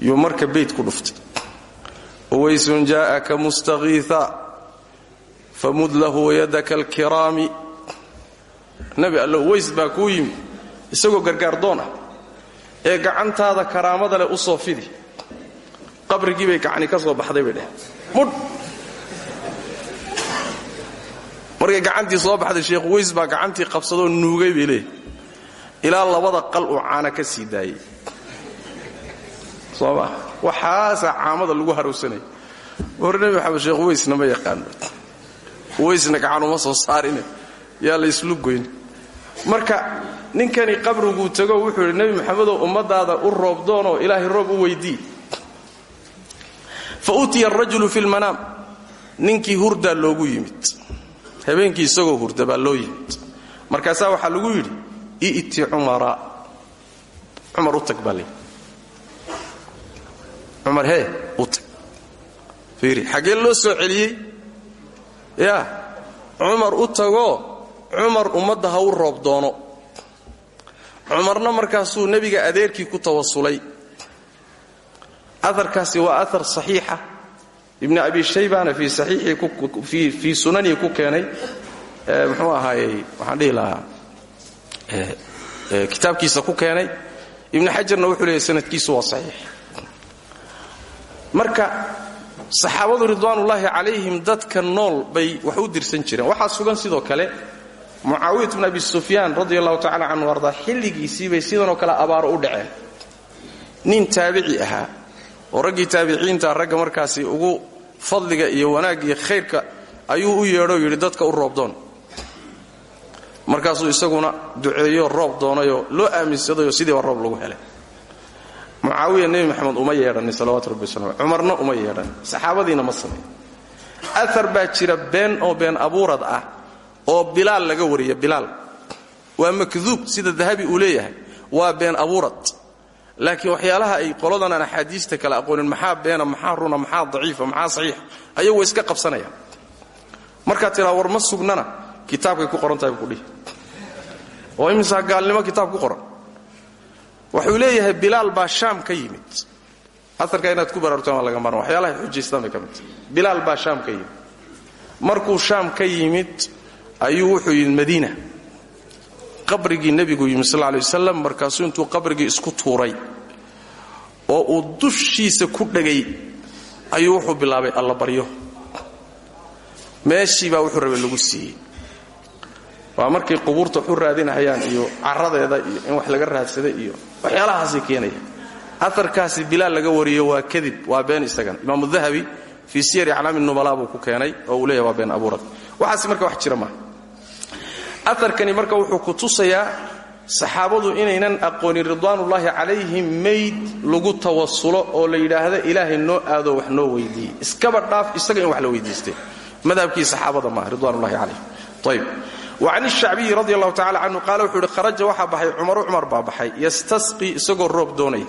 yuu marka beyt ku dhuftay. Waysun jaa'aka mustakiia famud lahu yadaka alkiraami. Nabi allo weys baa kuu yimi isagoo gargaardoon ah ee gacantaada karaamada leh u soo fidi. Qabrigii bay gacani ka soo baxday bay dheh mudh markay gacantii soo baxday sheekh weys baa gacantii qabsadoo nuugay bay leeyahy labada qal uu caana ka sii daayey soo ma waxaasaa lagu harowsanaya hore nebi maxamed sheekh weysna ma yaqaano. Weysna gacan uma soo saarine. Yaa la islu goyn. Marka ninkani qabriguu tago wuxuu yidhi nebi maxamedow ummadaada u roobdoonoo ilaahay roob u weydii. Fa utiya arajulu fi lmanaam ninkii hurdaa loogu yimid habeenkii isagoo hurda baa loo yimid. Markaasaa waxaa lagu yidhi i'ti cumara. Cumar u tag baa layidhi fiiri xaggee loo soo celiyey? Yaa cumar u tagoo cumar ummadda ha u roob doono. Cumarna markaasuu nebiga adeerkii ku tawasulay. Aarkaasi waa aar saxiixa ibn abi shaybana fii sunanihi ku keenay mxuu ahaayey waxaan dhihi lahaa kitaabkiisa ku keenay. Ibn xajarna wuxuu leeyahy sanadkiisu waa saxiix. Marka saxaabadu ridwaanullaahi calayhim dadka nool bay wax u dirsan jireen. Waxaa sugan sidoo kale mucaawiyat bn abi sufyaan radi allahu tacala canhu xilligiisii bay sidanoo kale abaaro u dhaceen. Nin taabici ahaa oo raggii taabiciinta ragga markaasi ugu fadliga iyo wanaag iyo khayrka ayuu u yeedho yidhi dadka u roob doon. Markaasuu isaguna duceeyo roob doonayoo loo aaminsadayoo sidiiba roob lagu helay. Mucaawiya nebi maxamed uma yeedhanin salawatu rabbi wasalam cumarna uma yeedhanin saxaabadiina ma samayn aar baa jira been oo been abuurad ah oo bilaal laga wariya bilaal. Waa makduub sida dahabi uu leeyahay. Waa been abuurad laakiin waxyaalaha ay qoladan aan axaadiista aqoonin maxaa beena maxaa runa maxaa daciifa maxaa saxiixa ayagu way iska qabsanayaan. Markaad tiraa ma sugnana kitaabkay ku qoran tahay buu kudhihi oo imisaa gaalnimo kitaab ku qoran. Wuxuu leeyahay bilaal baa shaam ka yimid. Aarka inaad ku baraarugtaan waa laga maran waxyaalahay xujaystaan ka mid. Tahay bilaal baa shaam ka yimid. Markuu shaam ka yimid ayuu wuxuu yidhi madiina qabrigii nebigu yimi sal lay wasalam markaasuu intuu qabrigii isku tuuray oo uu dushiisa ku dhegay ayuu wuxuu bilaabay allabaryo meeshii baa wuxuu rabay lagu siiyey. Waa markay qubuurta waxu raadinahayaan iyo caradeeda iyo in wax laga raadsada iyo waxyaalahaasay keenaya. Aarkaasi bilaal laga wariyo waa kadib waa been isagan. Imaamu dahabi fii siyari aclaami nubala buu ku keenay oo uu leeyahy waa been abuurad. Waxaas marka wax jira maaha aarkani marka wuxuu ku tusayaa saxaabadu inaynan aqoonin ridwaanullaahi calayhim mayd lagu tawasulo oo la yidhaahdo ilaahay noo aado wax noo weydiiyey iskaba dhaaf isaga in wax la weydiistay. Madhabkii saxaabada maaha ridwanullahi calayhim ayb wacan shacbiyi radi allahu tacala canhu qaala wuxuu kharaja waxaa baxay cumaru cumar baa baxay. Yastasqii isagoo roob doonaya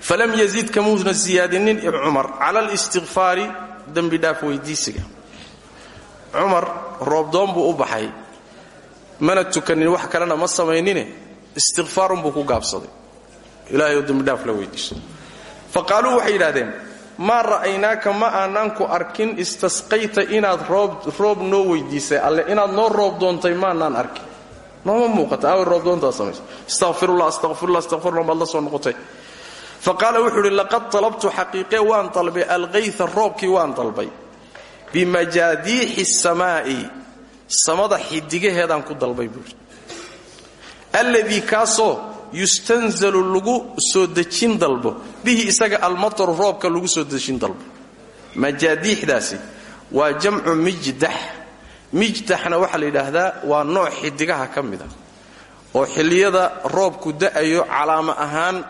falam yazid kamuusna siyaadinin cumar cala alistiqfaari dembidhaaf weydiisiga. Cumar roobdoon buu u baxay mana tukanin wax kalena ma samaynine istiqfaarunbuu ku gaabsaday. Ilahayu dembidhaaf la weydiiso. Fa qaaluu waxay yidhahdeen maa ra'aynaaka ma aanaan arkin istasqayta inaad roob noo weydiisay. Alle inaad noo roob doontay maanaan arkin. Nooma muuqata aaway roobdoontaad samaysa. Istaqfirullah astaqfirullah astaqfirullah baad la soo noqotay. Fa qaala wuxuu idhi laqad talabtu xaqiiqee waan dalbay alkayta roobkii waan dalbay bimajaadiixi samaa'i samada xidigaheedaan ku dalbay buuri alladii kaasoo yustanzalu lagu soo dejin dalbo bihi isaga almataru roobka lagu soo dejin dalbo. Majaadiixdaasi waa jamcu mijdax mijdaxna waxaa la yidhaahdaa waa nooc xidigaha ka mid oo xilliyada roobku da'ayo calaamo ahaan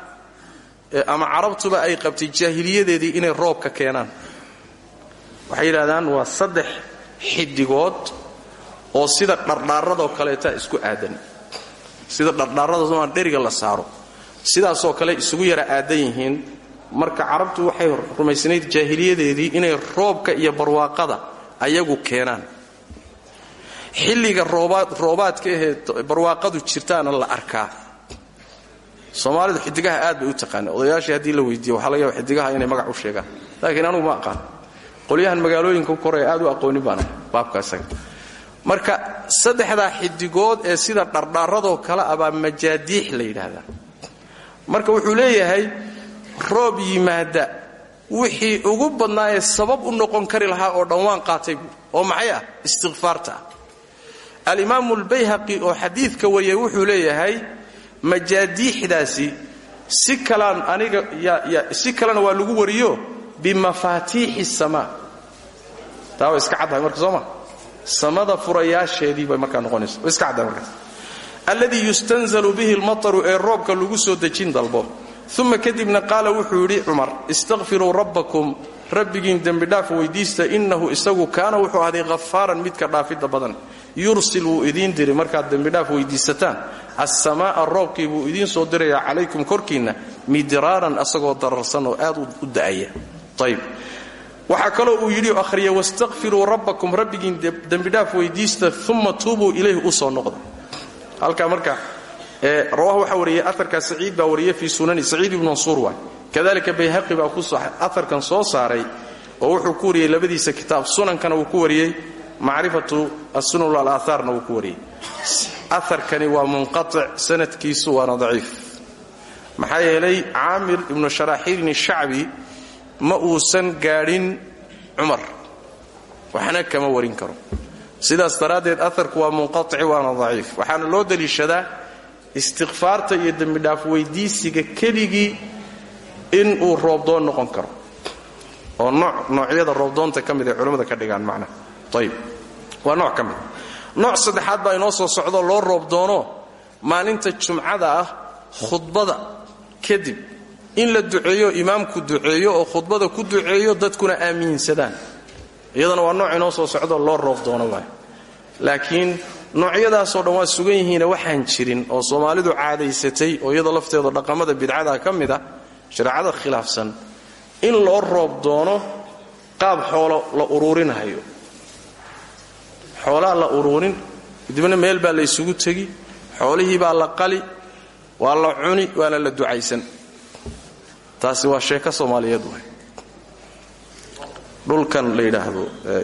ama carabtuba ay qabtay jaahiliyadeedii inay roobka keenaan. Waxay yidhahdaan waa saddex xidigood oo sida dhardhaaradoo kaleeta isku aadan. Sida dhardhaarada dheriga la saaro. Sidaasoo kale isugu yara aadan yihiin. Marka carabtu waxay rumaysnayd jaahiliyadeedii inay roobka iyo barwaaqada ayagu keenaan. Xilliga roobaadka ahee barwaaqadu jirtaana la arkaa. Soomaalidu xidigaha aad bay u taqaana odayaashii haddii la weydiiyo waxaa laga xidigaha inay magac u sheegaan. Laakiin anugu ma aqaan. Qolyahan magaalooyinka koree aad u aqoonin baan baabka isaga marka saddexdaa xidigood ee sida dhardhaaradoo kale abaa majaadiix la yidhaahdaa. Marka wuxuu leeyahay roob yimaada wixii ugu badnaa ee sabab u noqon kari lahaa oo dhanwaan qaatay oo maxay ah? Istikfaarta ah alimaamu albayhaqi oo xadiidka wariyay wuxuu leeyahay majaadiixdaasi si kalaan aniga si kalena waa lagu wariyo bimafaatiixi samaa. Taa way iska caddahay marka soo ma samada furayaasheedii bay markaa noqonaysa iska caddahay markaas. Alladii yustanzalu bihi almataru ee roobka lagu soo dejin dalbo. Uma kadibna qaala wuxuu yidhi cumar istakfiruu rabbakum. Rabbigiin dembidhaaf weydiista innahu isagu kaana wuxuu ahday khafaaran midka dhaafidda badan. Yursil wuu idiin diri markaad dembidhaaf weydiisataan. Assamaa'a roobkii buu idiin soo dirayaa calaykum korkiinna midraaran asagoo dararsan oo aad u da'aya. Ayb waxaa kaloo uu yidhi akhriya wastakfiruu rabbakum. Rabbigiin dembidhaaf weydiista uma tuubuu ilayhi u soo noqda halkaa marka rawah waxaa wariyey aarkaa saciid baa wariyey fii sunani saciid ibnu mansuur waay. Kadalika bayhaqi baa ku aarkan soo saaray oo wuxuu ku wariyey labadiisa kitaab. Sunankana wuu ku wariyey macrifatu asunan alaahaarna wuu ku wariyey aarkani waa munqaic sanadkiisu waana daciif. Maxaa yeelay caamir ibnu sharaaxiilni shacbi ma uusan gaadhin cumar. Waxna kama warin karo. Sidaas daraaddeed aarku waa munqaici waana daciif. Waxaana loo daliishadaa istikfaarta iyo dembidhaaf weydiisiga keligii inuu roobdoon noqon karo. Oo noocyada roobdoonta ka mid ay culimmada ka dhigaan macnaha ayib waa nooc ka mid. Nooc saddexaad baa inoo soo socdo loo roobdoono maalinta jumcada ah khudbada kadib in la duceeyo imaamku duceeyo oo khudbada ku duceeyo dadkuna aaminsadaan iyadana waa nooc inoo soo socdo loo roobdoono waay laakiin noocyadaasoo dhan waa sugan yihiine waxaan jirin oo soomaalidu caadaysatay oo iyadoo lafteeda dhaqamada bidcada ka mid ah shareecada khilaafsan. In loo roob doono qaab xoolo la uruurinahayo xoolaa la uruurin kadibna meel baa la ysugu tegi xoolihii baa la qali waa la cuni waana la ducaysan taasi waa sheeko soomaaliyeed waay dhulkan la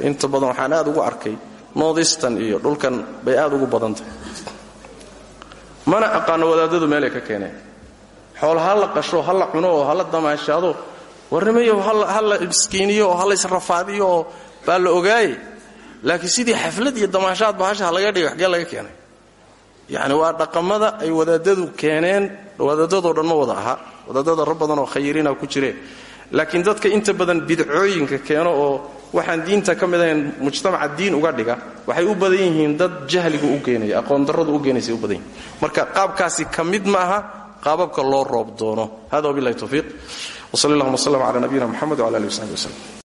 inta badan waxaan aad ugu arkay noodistan iyo dhulkan bay aad ugu badan tahay mana aqaano wadaadadu meelay ka keeneen. Xool ha la qasho ha la cuno oo ha la damaashaado miskiiniyo oo israfaadiyo baa la ogaaye laakiin sidii xaflad iyo damaashaad bahasha ha laga dhigay waxgee laga keenay. Yacni waa dhaqamada ay wadaadadu keeneen wadaadadoo dhan ma wada aha wadaadada rag badan oo khayiriina ku jireen laakiin dadka inta badan bidcooyinka keeno oo waxaan diinta ka mid ahayn mujtamaca diin uga dhiga waxay u badan yihiin dad jahligu u geenaya aqoondarradu u geenaysa u badan marka qaabkaasi ka mid ma aha qaababka loo roob doono. Hada wabillahi tawfiiq. Wsal allahuma wslm cala nabiyina mxamed wala alihi wsaxbi wslem